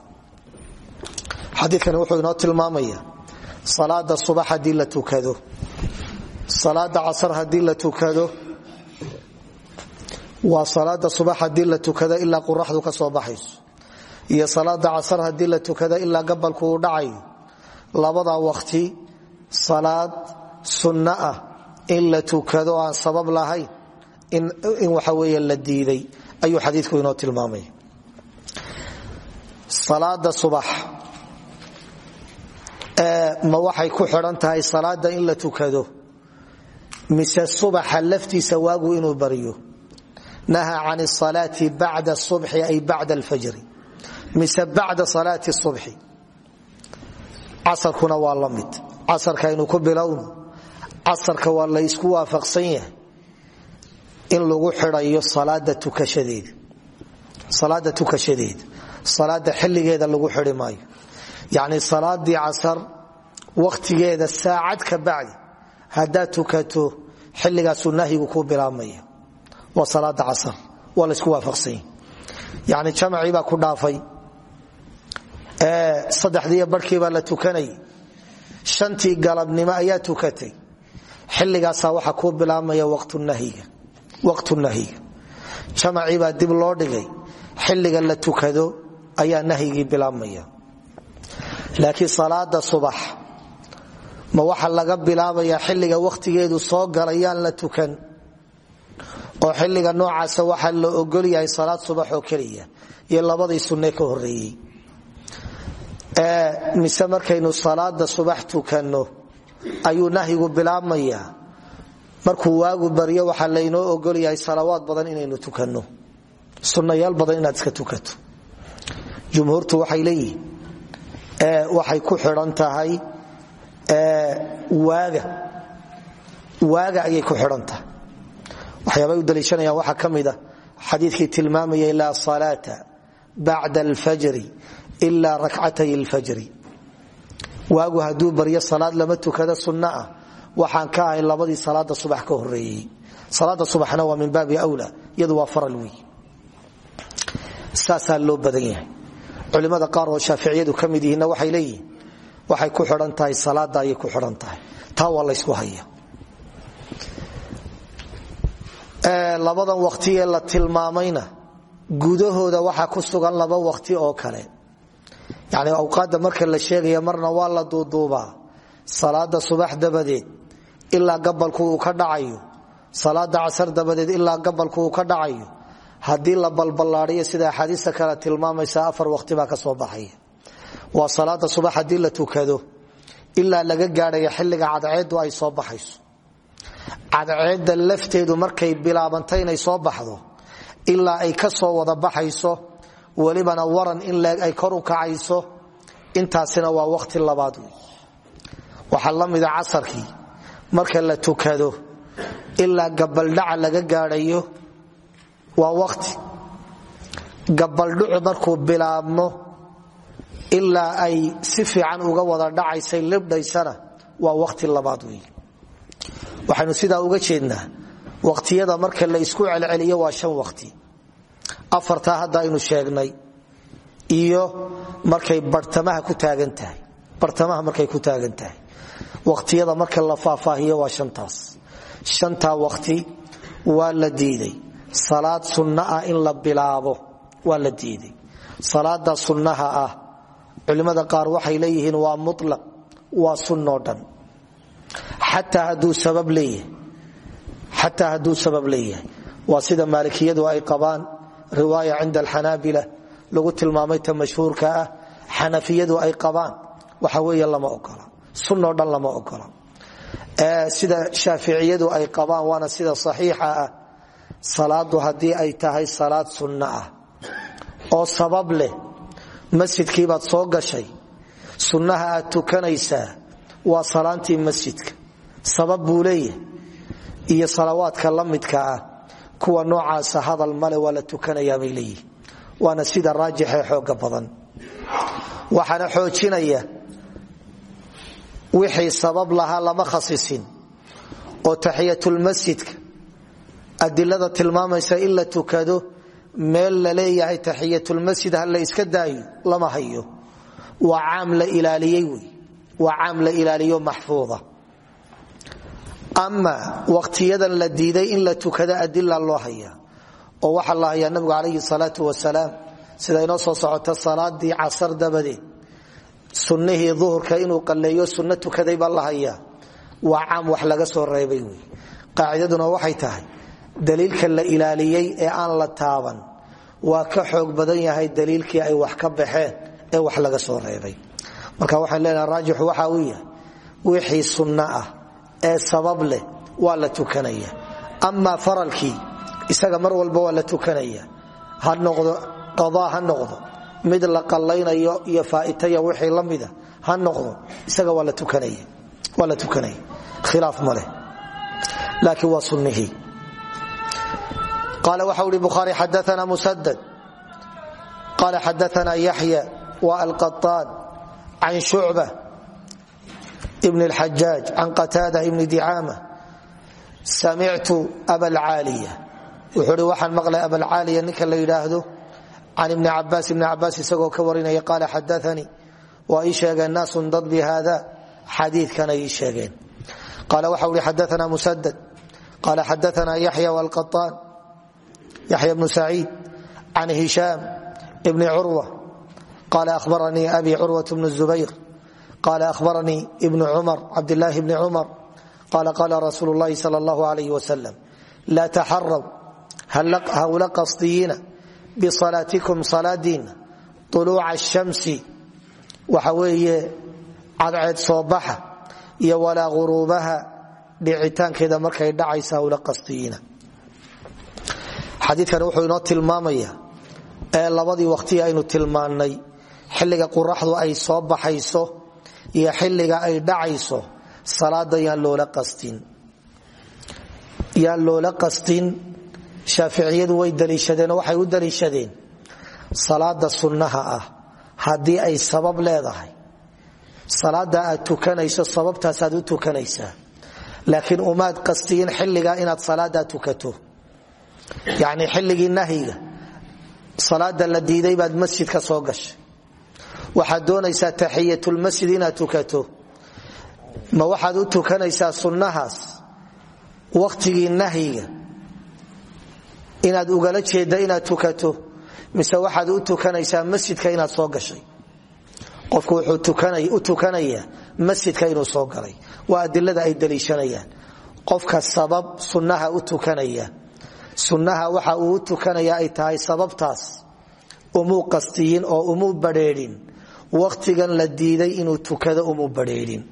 xadiikani wuxuu inoo tilmaamaya salaada subax haddii la tukado. Salaada casar haddii la tukado waa salaada subax haddii la tukado ilaa quraxdu ka soo baxayso. Iyo salaada casar haddii la tukado ilaa gabalku uu dhacayo labada waqti salaad sunno ah in la tukado aan sabab lahayn in waxa weeye la diiday ayuu xadiidku inoo tilmaamaya salaada subax. Ma waxay ku xidhan tahay salaada in la tukado? Mise subaxa laftiisa waagu inuu baryo naha can salaati bacda subxi ay bacda alfajri. Mise bacda salaati subxi. Casarkuna waa la mid. Casarkaynu ku bilowno. Casarka waa la ysku waafaqsan yahay in lagu xidhayo salaada tukashadeeda salaada xilligeeda lagu xidhi maayo. Yacni salaadii casar saacad ka bacdi haddaad tukato xilligaasuu nahyigu ku bilaabmaya. Waa salaada casar. Waa laysku waafaqsan yahay. Yacni jamacii baa ku dhaafay. Saddexdiiyo barhkiibaa la tukanayay shantii galabnimo ayaa tukatay. Xilligaasaa waxaa kuu bilaabmaya waqtu nahyiga jamacii baa dib loo dhigay. Xilliga la tukado ayaa nahyigii bilaabmaya. Laakiin salaada subax ma waxa laga bilaabayaa xilliga wakhtigeedu soo galayaan la tukan. Oo xilliga noocaasa waxaa la ogolyahay salaad subax oo keliya iyo labadii sunne ka horeeyey mise markaynu salaada subax tukanno ayuu nahyigu bilaabmayaa markuu waagu baryo waxaa laynoo ogolyahay salawaad badan inaynu tukanno. Sunnayaal badan inaad iska tukato. Jumhuurtu waxay leeyihiin waxay ku xidhan tahay waaga. Waaga ayay ku xidhan tahay. Waxyaabay u daliishanayaan. Waxaa ka mid a xadiidkii tilmaamayay laa salaata bacda alfajri ila rakcatay alfajri. Waagu hadduu baryo salaad lama tukado sunno ah waxaan ka ahayn labadii salaada subax ka horeeyey salaada subaxna waa min baabi wla iyadu waa faral wey loo badan yahay. Culimada qaar oo shaaficiyadu ka waxay leeyihiin waxay ku xidhan tahay salaada ayay ku xidhan tahay. Taa waa laysku haya. Labadan waqti ee la tilmaamayna gudahooda waxaa ku sugan laba waqti oo kale. Yani awqaadda marka la sheegaya marna waa la duuduubaa. Salaada subax dabadeed ilaa gabalku uu ka dhacayo. Salaada casar dabadeed ilaa gabalku uu ka dhacayo. Haddii la balballaadiyo sida axaadiista kale tilmaamaysa afar waqti baa ka soo baxaya. Waa salaada subax haddii la tukado ilaa laga gaadhaya xilliga cadceedu ay soo baxayso. Cadceedda lafteedu markay bilaabanta inay soo baxdo ilaa ay ka soo wada baxayso welibana waran in leeg ay kor u kacayso. Intaasina waa waqti labaad. Waxaa la mida casarkii marka la tukado ilaa gabaldhaca laga gaadhayo waa waqti. Gabaldhucu markuu bilaabmo ilaa ay si fiican uga wada dhacaysay libdhaysana waa waqti labaad wey waxaynu sidaa uga jeednaa waqtiyada marka la isku celceliyo waa shan waqti. Afartaa hadda aynu sheegnay iyo markay bartamaha ku taagan tahay bartamaha markay ku taagan waqtiyada marka la faahfaahiyo waa shantaas. Shantaa waqti waa la diiday. Salaad sunno ah in la bilaabo waa la diiday. Salaada sunnaha ah culimmada qaar waxay leeyihiin waa mulaq waa sunnoo dhan. Xataa hadduu sabab leeyahay waa sida maalikiyadu ay qabaan riwaaya cinda alxanaabila lagu tilmaamay ta mashhuurka ah xanafiyadu ay qabaan. Waxa weeye lama ogola sunnoo dhan lama ogola sida shaaficiyadu ay qabaan waana sida saxiixa ah. Salaadu haddii ay tahay salaad sunno ah. Oo sabab leh masjidkiibaad soo gashay sunnaha aad tukanaysaa waa salaantii masjidka. Sabab buu iyo salawaadka la midka ah kuwa noocaasa hadal male waa la tukanayaa bay leeyihiin waana sida raajixee xooga badan. Waxaana xoojinaya wixii sabab lahaa lama khasisin. Oo taxiyatulmasjidka adilada tilmaamaysa in tukado meel la leeyahay taxiyatulmasjid ha la iska daayo lama hayo. Waa caam la ilaaliyey wey waa caam la ilaaliyo la diiday in la tukado adila loo haya oo waxaa la hayaa nabigu calayhi salaatu wasalaam sida inoo soo socota salaadii casar dabadeed sunnihii duhurka inuu qalleeyo sunno tukaday baa la hayaa. Waa caam wax laga soo reebay wey. Qaacidaduna waxay tahay daliilka la ilaaliyey ee aan la taaban waa ka xoog badan yahay daliilkii ay wax ka baxeen ee wax laga soo reebay. Marka waxaan leenaha raajixu waxa uu wixii sunno ah ee sabab leh waa la tukanaya. Amaa faralkii isaga mar walba waa la tukanaya. Ha qadaa ha noqdo mid la qallaynayo iyo faaitaya wixii la mida ha noqdo isaga waa la tukanaya khilaaf ma leh. Laakiin waa sunnihii qaala waxa uhi bukhaari xadaana musadad qaala xadaana yaxya wa alqaطaan can shucba bn اlxajaaj can qataada ibni dicaama samictu abalcaaliya wuxuu hi waxaan maqlay abalcaaliya ninka la yidhaahdo can ibni cabaas ibni cabaas isagoo ka warinaya qaala xadaanii waa ii sheegeen naasun dad bi haada xadiikana ii sheegeen qaala waxa uhi xadaana musadad qaala xadaana yaxya wlqaطaan yaxya bnu saciid can hishaam bni curwa qaala ahbaranii abi curwat bnu zubayr qaala ahbaranii ibnu cumar cabdilaahi bni cumar qaala qaala rasuulu llahi sal allahu alayh wasalam laa taxaraw hawla qasdiyiina bisalaatikum salaadiinna uluuca shamsi waxa weeye cadceed soo baxa iyo walaa guruubaha dhicitaankeeda markay dhacaysa hawla qasdiyiina xadiikani wuxuu inoo tilmaamaya ee labadii waqti aynu tilmaannay xilliga quraxdu ay soo baxayso iyo xilliga ay dhacayso salaada yaan loola qastin shaaficiyadu way daliishadeenoo waxay u daliishadeen. Salaada sunnaha ah haddii ay sabab leedahay. Salaada aad tukanayso sababtaasaad u tukanaysaa. Laakiin umaad qastiyin xilligaa inaad salaadaa tukato. Yacni xilligii nahyiga salaada la diiday baad masjidka soo gashay. Waxaad doonaysaa taxiyatulmasjid inaad tukato. Ma waxaad u tukanaysaa sunnahaas wakhtigii nahyiga inaad ugala jeedda inaad tukato mise waxaad u tukanaysaa masjidka inaad soo gashay. Qofku wuxuu u tukanayaa masjidka inuu soo galay. Waa adilada ay daliishanayaan. Qofka sabab sunnaha u tukanaya sunnaha waxa uu tukanaya ay tahay sababtaas. Umuu qastiyin oo umuu badrheedhin wakhtigan la diiday inuu tukado umuu badrheedhin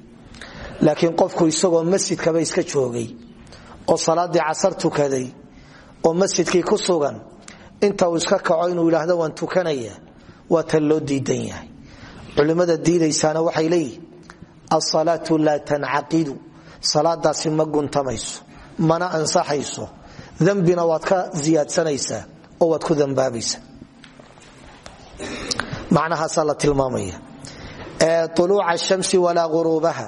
laakiin qofku isagoo masjidkaba iska joogay oo salaaddii casar tukaday oo masjidkii ku sugan inta uu iska kaco inuu yidhaahdo waan tukanaya waa tan loo diidan yahay. Culimmada diidaysaana waxay leeyihiin alsalaatu laa tancaqidu. Salaadaasi ma guntamayso mana ansaxayso. Dembina waad ka ziyaadsanaysaa oo waad ku dambaabaysaa macnahaasaa la tilmaamaya. Uluuca shamsi walaa guruubaha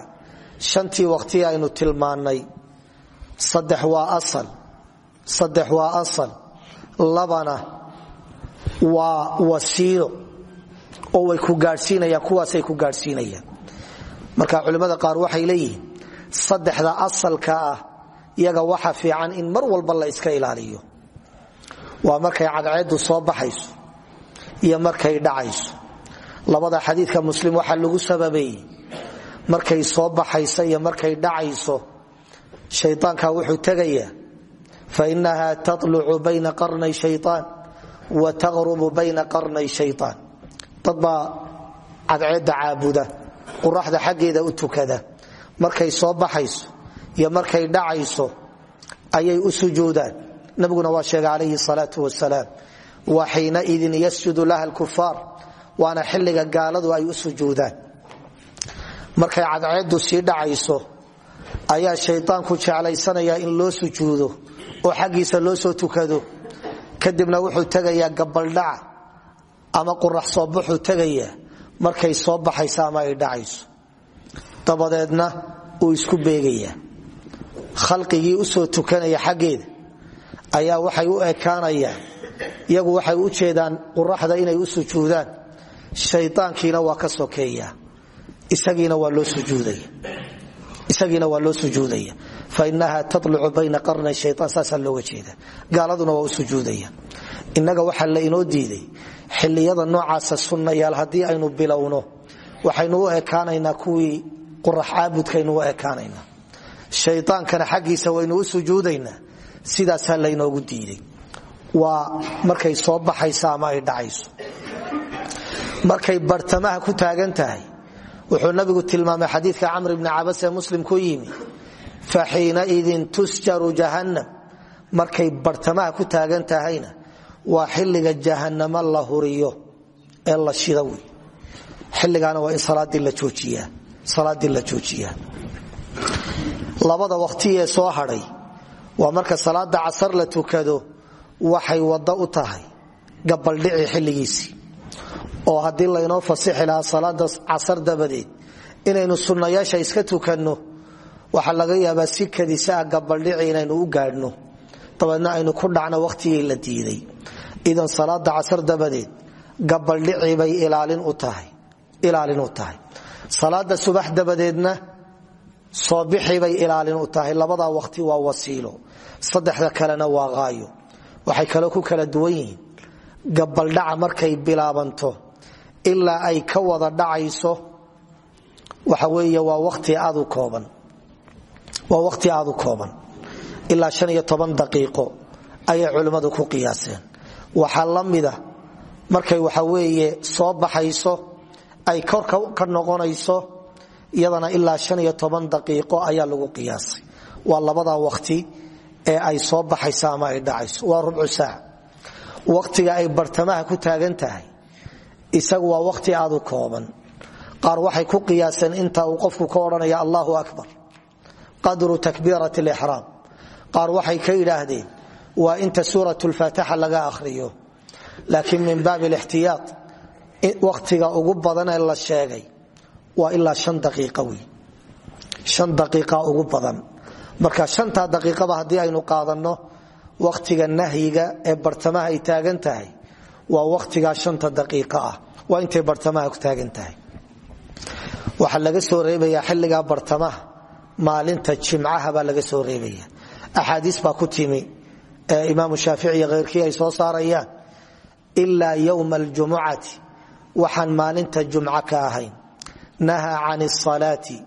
shantii waqti aynu tilmaannay saddex waa asal saddex waa asal labana waa wasiilo. Oo way ku gaadhsiinayaan kuwaasay ku gaadhsiinayaan. Marka culimmada qaar waxay leeyihiin saddexda asalka ah iyaga waxa fiican in mar walba la iska ilaaliyo. Waa markay cadceedu soo baxayso iyo markay dhacayso. Labada xadiidka muslim waxaa lagu sababeeyey. Markay soo baxayso iyo markay dhacayso shaydaanka wuxuu tegayaa fa inaha talucu bayna qarnay shayaan wa taqrubu bayna qarnay shayaan dad baa cadceedda caabuda quraxda xaggeeda u tukada markay soo baxayso iyo markay dhacayso ayay u sujuudaan nabiguna waa sheegay calayhi salaau wasalaam wa xiinaidin yasjudu laha lkufaar waana xilliga gaaladu ay u sujuudaan markay cadceedu sii dhacayso ayaa shaydaanku jeclaysanaya in oo xaggiisa loo soo tukado. Kadibna wuxuu tegayaa gabaldhaca ama qurax soo baxuu tegayaa markay soo baxayso ama ay dhacayso. Dabadeedna uu isku beegayaa khalqigii u soo tukanaya xaggeeda ayaa waxay u ekaanayaan iyagu waxay u jeedaan quraxda inay u sujuudaan. Shaydaankiina waa ka sokeeya isagiina waa loo sujuudaya fainaha talucu bayna qarnay shayaan saasaa looga jeeda. Gaaladuna waa sujuudaya. Innaga waxaa la inoo diiday xilliyada noocaasa sunnayaal haddii aynu bilowno waxaynu u ekaanaynaa kuwii qurax u ekaanaynaa shayaankana xaggiisa waynu u sujuudaynaa sidaasaa laynoogu diiday. Waa markay soo baxayso ama ay dhacayso. Markay bartamaha ku taagan wuxuu nabigu tilmaamay xadiidka camr bni cabas ee muslim ku yimi fa xiinaidin tusjaru jahannam. Markay bartamaha ku taagan tahayna waa xilliga jahanamo la huriyo ee la shida wey. Xilligaana waa in salaadii la joojiyaa labada waqti ee soo hadhay waa marka salaada casar la tukado waxay wado u tahay gabaldhici xilligiisii oo haddii laynoo fasixi lahaa salaada casar dabadeed inaynu sunnayaasha iska tukanno waxaa laga yaabaa si kadisa ah gabaldhici inaynu u gaadhno. Dabeedna aynu ku dhacno wakhtigii la diiday. Idan salaada casar dabadeed gabaldhici bay ilaalin u tahay salaada subax dabadeedna soo bixi bay ilaalin u tahay. Labadaa waqti waa wasiilo saddexda kalena waa qaayo waxay kaloo ku kala duwan yihiin. Gabaldhaca markay bilaabanto ilaa ay ka wada dhacayso waxa weeye waa wati aad u kooban. Ilaa daqiiqo ayay culimmadu ku qiyaaseen. Waxaa la markay waxa weeye soo baxayso ay kor ka noqonayso iyadana ilaa daqiiqo ayaa lagu qiyaasay. Waa labadaa waqti ee ay soo baxayso ama ay dhacayso. Waa rubcu saac. Waqtiga ay bartamaha ku taagan isagu waa waqti aad u kooban. Qaar waxay ku qiyaaseen inta uu qofku ka odhanaya allahu akbar. Qadru takbiirat lixraam qaar waxay ka yidhaahdeen waa inta suurat lfaatixa laga akhriyo. Laakiin min baabi lixtiyaa waqtiga ugu badan ee la sheegay waa ilaa an daqiiqa wey. An daqiiqa ugu badan. Marka shantaa daqiiqaba haddii aynu qaadanno wakhtiga nahyiga ee bartamaha ay taagan waa wakhtigaa shanta daqiiqa ah. Waa intay bartamaha ku taagan tahay. Laga soo reebayaa xilligaa bartamaha. Maalinta jimcaha baa laga soo reebaya. Axaadiis baa ku timi ee imaamu shaafici ay soo saarayaan. Ilaa yowma aljumucati waxaan maalinta jumco ahayn. Nahaa can asalaati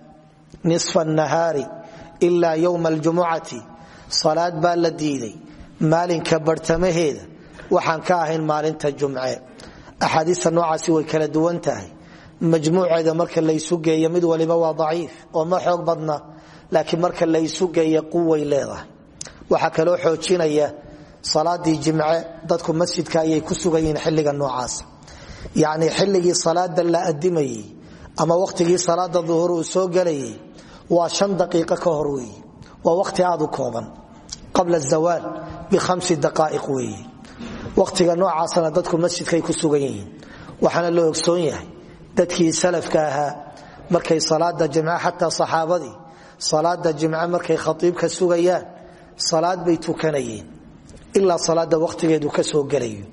nisfa nahaari. Ilaa yowma aljumucati salaad baa la diiday. Maalinka bartamaheeda waxaan ka ahayn maalinta jumce. Axaadiista noocaasi way kala duwan tahay. Majmuuceeda marka laysu geeyo mid waliba waa daciif oo ma xoog badna laakiin marka laysu geeya quway leedahay. Waxaa kaloo xoojinaya salaadii jimce dadku masjidka ayay ku sugan yihiin xilliga noocaasa yacni xilligii salaada la adimayey ama wakhtigii salaada duhur uu soo gelayay waa shan daqiiqo ka hor weeye. Waa wakhti aad u kooban qabla zawaal bihamsi daqaa'iq weeye wakhtiga noocaasana dadku masjidkay ku sugan yihiin. Waxaana la ogsoon yahay dadkii salafka ahaa markay salaada jimce xataa saxaabadii salaada jimce markay khaiibka sugayaan salaad bay tukanayeen. Ilaa salaada wakhtigeedu ka soo gelayo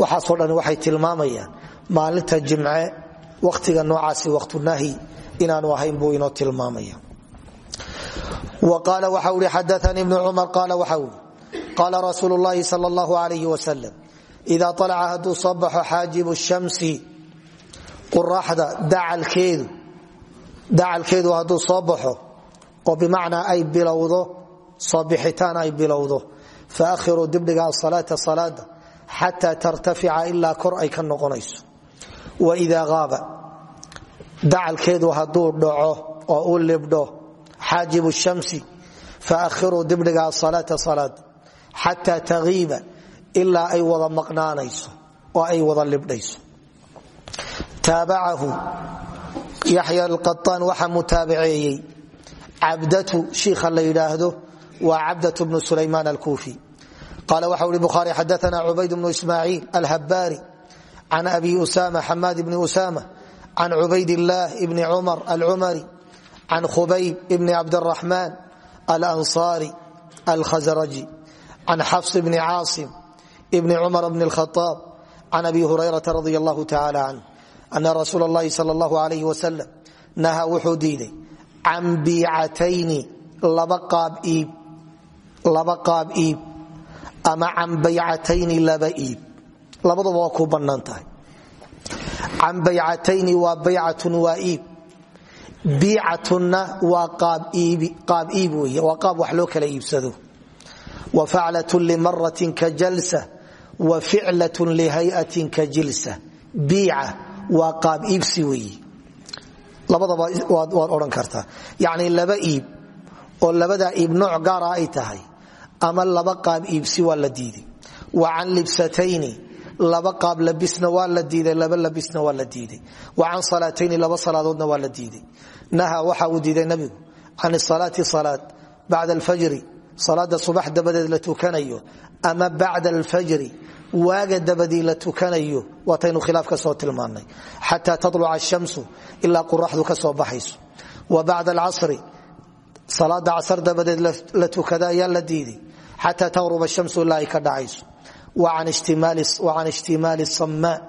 waxaasoo dhan waxay tilmaamayaan maalinta jimce wakhtiga noocaasi wakhtunahyi inaanu ahayn buu inoo tilmaamaya. Wa qaala waxau ihi xadaanii ibnu cumar. Qaala waxau ihi qaala rasuulu llahi sal allahu alayh wasalam idaa alaca hadduu soo baxo xaajibu shamsi quraxda dacalkeedu hadduu soo baxo oo bimacnaa ay bilowdo soo bixitaan ay bilowdo faahiruu dibdhiga asalaata salaada xataa tartafica ilaa kor ay ka noqonayso waidaa aaba dacalkeedu hadduu dhaco oo u libdho xaajibu shamsi faahiruu dibdhiga asalaata salaada xataa tahiiba ilaa ay wada maqnaanayso oo ay wada libdhayso. Taabacahu yaxya alqaaan waxaa mutaabaceeyey cabdatu shiikha la yidhaahdo waa cabdatu bnu sulaymaan alkuufi. Qaala waxa ui bukhaari xadaana cubayd bnu ismaaciil alhabaari can abi usama xamaad bni usama can cubaydillaah bni cumar alcumari can khubayb bni cabdiraxmaan alansaari alkhasraji can xafs bni caasim bni cumar bni lkhaaab can abi hurayrata radi allahu tacala canh ana rasuul اllahi sal اllahu alayh wasalam naha wuxuu diiday can biicatayni laba qaab iib ama can baycatayni laba iib labaduba waa ku bannaan tahay can baycatayni waa baycatun waa iib biicatunna waa qaab iib wey waa qaab wax loo kala iibsado wa faclatun limaratin ka jalsa wa ficlatun lihayatin ka jilsa. Biica waa qaab iibsi weyi labadaba waad odhan kartaa yacni laba iib oo labadaa iib nooc gaara ay tahay ama laba qaab iibsi waa la diiday. Wa can libsatayni laba qaab labisna waa la diiday laba labisna waa la diiday. Wa can salaatayni laba salaadoodna waa la diiday. Naha waxa uu diiday nabigu can salaati salaad bacda alfajri salaada subax dabadeed la tukanayo ama bacda alfajri waaga dabadii la tukanayo waataynu khilaaf ka soo tilmaanay xataa taluca ashamsu ilaa quraxdu ka soo baxayso. Wa bacda alcasri salaada casar dabadeed la tukada ayaa la diiday xataa taqruba shamsu ilaa ka dhacayso. Wa can ishtimaali samaa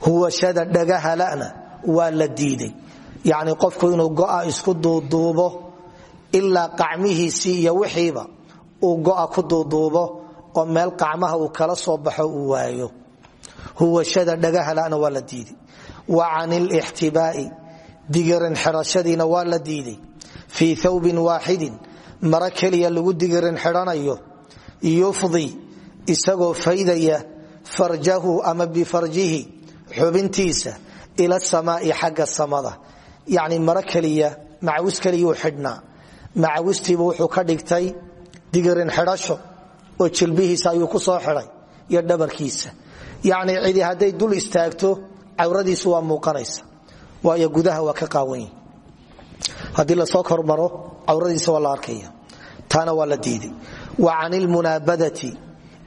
huwashada dhagahalana waa la diiday yacni qofku inuu go'a isku duuduubo ilaa qacmihiisii iyo wixiiba uu go'a ku duuduubo oo meel qacmaha uu kala soo baxo uu waayo. Huwashada dhagahalana waa la diiday wa can ilixtibaa'i digirin xidhashadiina waa la diiday fii thawbin waaxidin maro keliya lagu digirin xidhanayo. Yufdi isagoo faydaya farjahu ama bifarjihi xubintiisa ila samaai xagga samada. Yacni maro keliya macawis keliyuu xidhnaa macawistiibu wuxuu ka dhigtay digirin xidhasho oo jilbihiisa ayuu ku soo xiday iyo dhabarkiisa. Yacni cidi hadday dul istaagto cawradiisu waa muuqanaysa waayo gudaha waa ka qaawanyi haddii la soo kormaro cawradiisa waa la arkaya taana waa la diiday. Wa can ilmunaabadati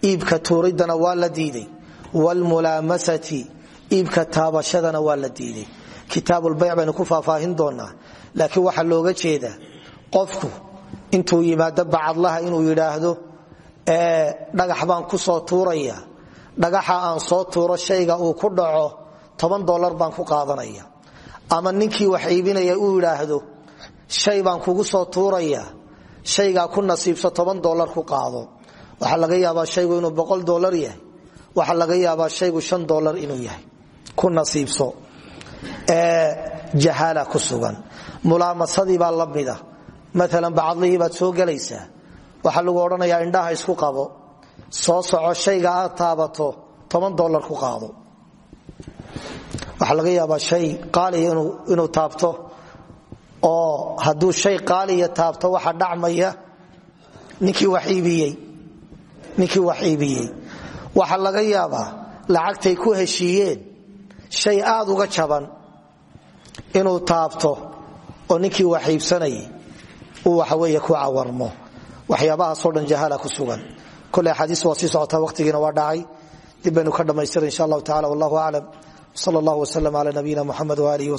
iibka tuuridana waa la diiday. Wlmulaamasati iibka taabashadana waa la diiday. Kitaabulbayc baynu ku faahfaahin doonaa laakiin waxaa looga jeedaa qofku intuu yimaado bacadlaha inuu yidhaahdo dhagax baan ku soo tuuraya. Dhagaxa aan soo tuuro shayga uu ku dhaco toban dolar baan ku qaadanaya. Ama ninkii wax iibinaya uu yidhaahdo shay baan kugu soo tuuraya. Shaygaa ku nasiibso toban dolar ku qaado. Waxaa laga yaabaa shaygu inuu boqol dolar yahay. Waxaa laga yaabaa shaygu shan dolar inuu yahay. Ku nasiibso. Jahaala ku sugan. Mulaamasadii baa la maalan bacadlihii baad soo gelaysaa. Waxaa lagu odhanayaa indhaha isku qabo. Soo soco aad taabato toban dolar ku qaado. Waxaa laga yaabaa shay qaaliya inuu taabto. Oo hadduu shay qaaliya taabto waxa dhacmaya. Ninkii wax iibiyey waxaa laga yaabaa lacagtay ku heshiiyeen shay aad uga jaban inuu taabto oo ninkii wax uu waxaweeye ku cawarmo. Waxyaabahaasoo dhan jahaala ku sugan. Kole axaadiis waa sii socotaa waqtigiina waa dhacay. Dib baynu ka dhammaystira insha allahu tacala wallahu aclam sal allah wslm cala nabiyina muxamed walih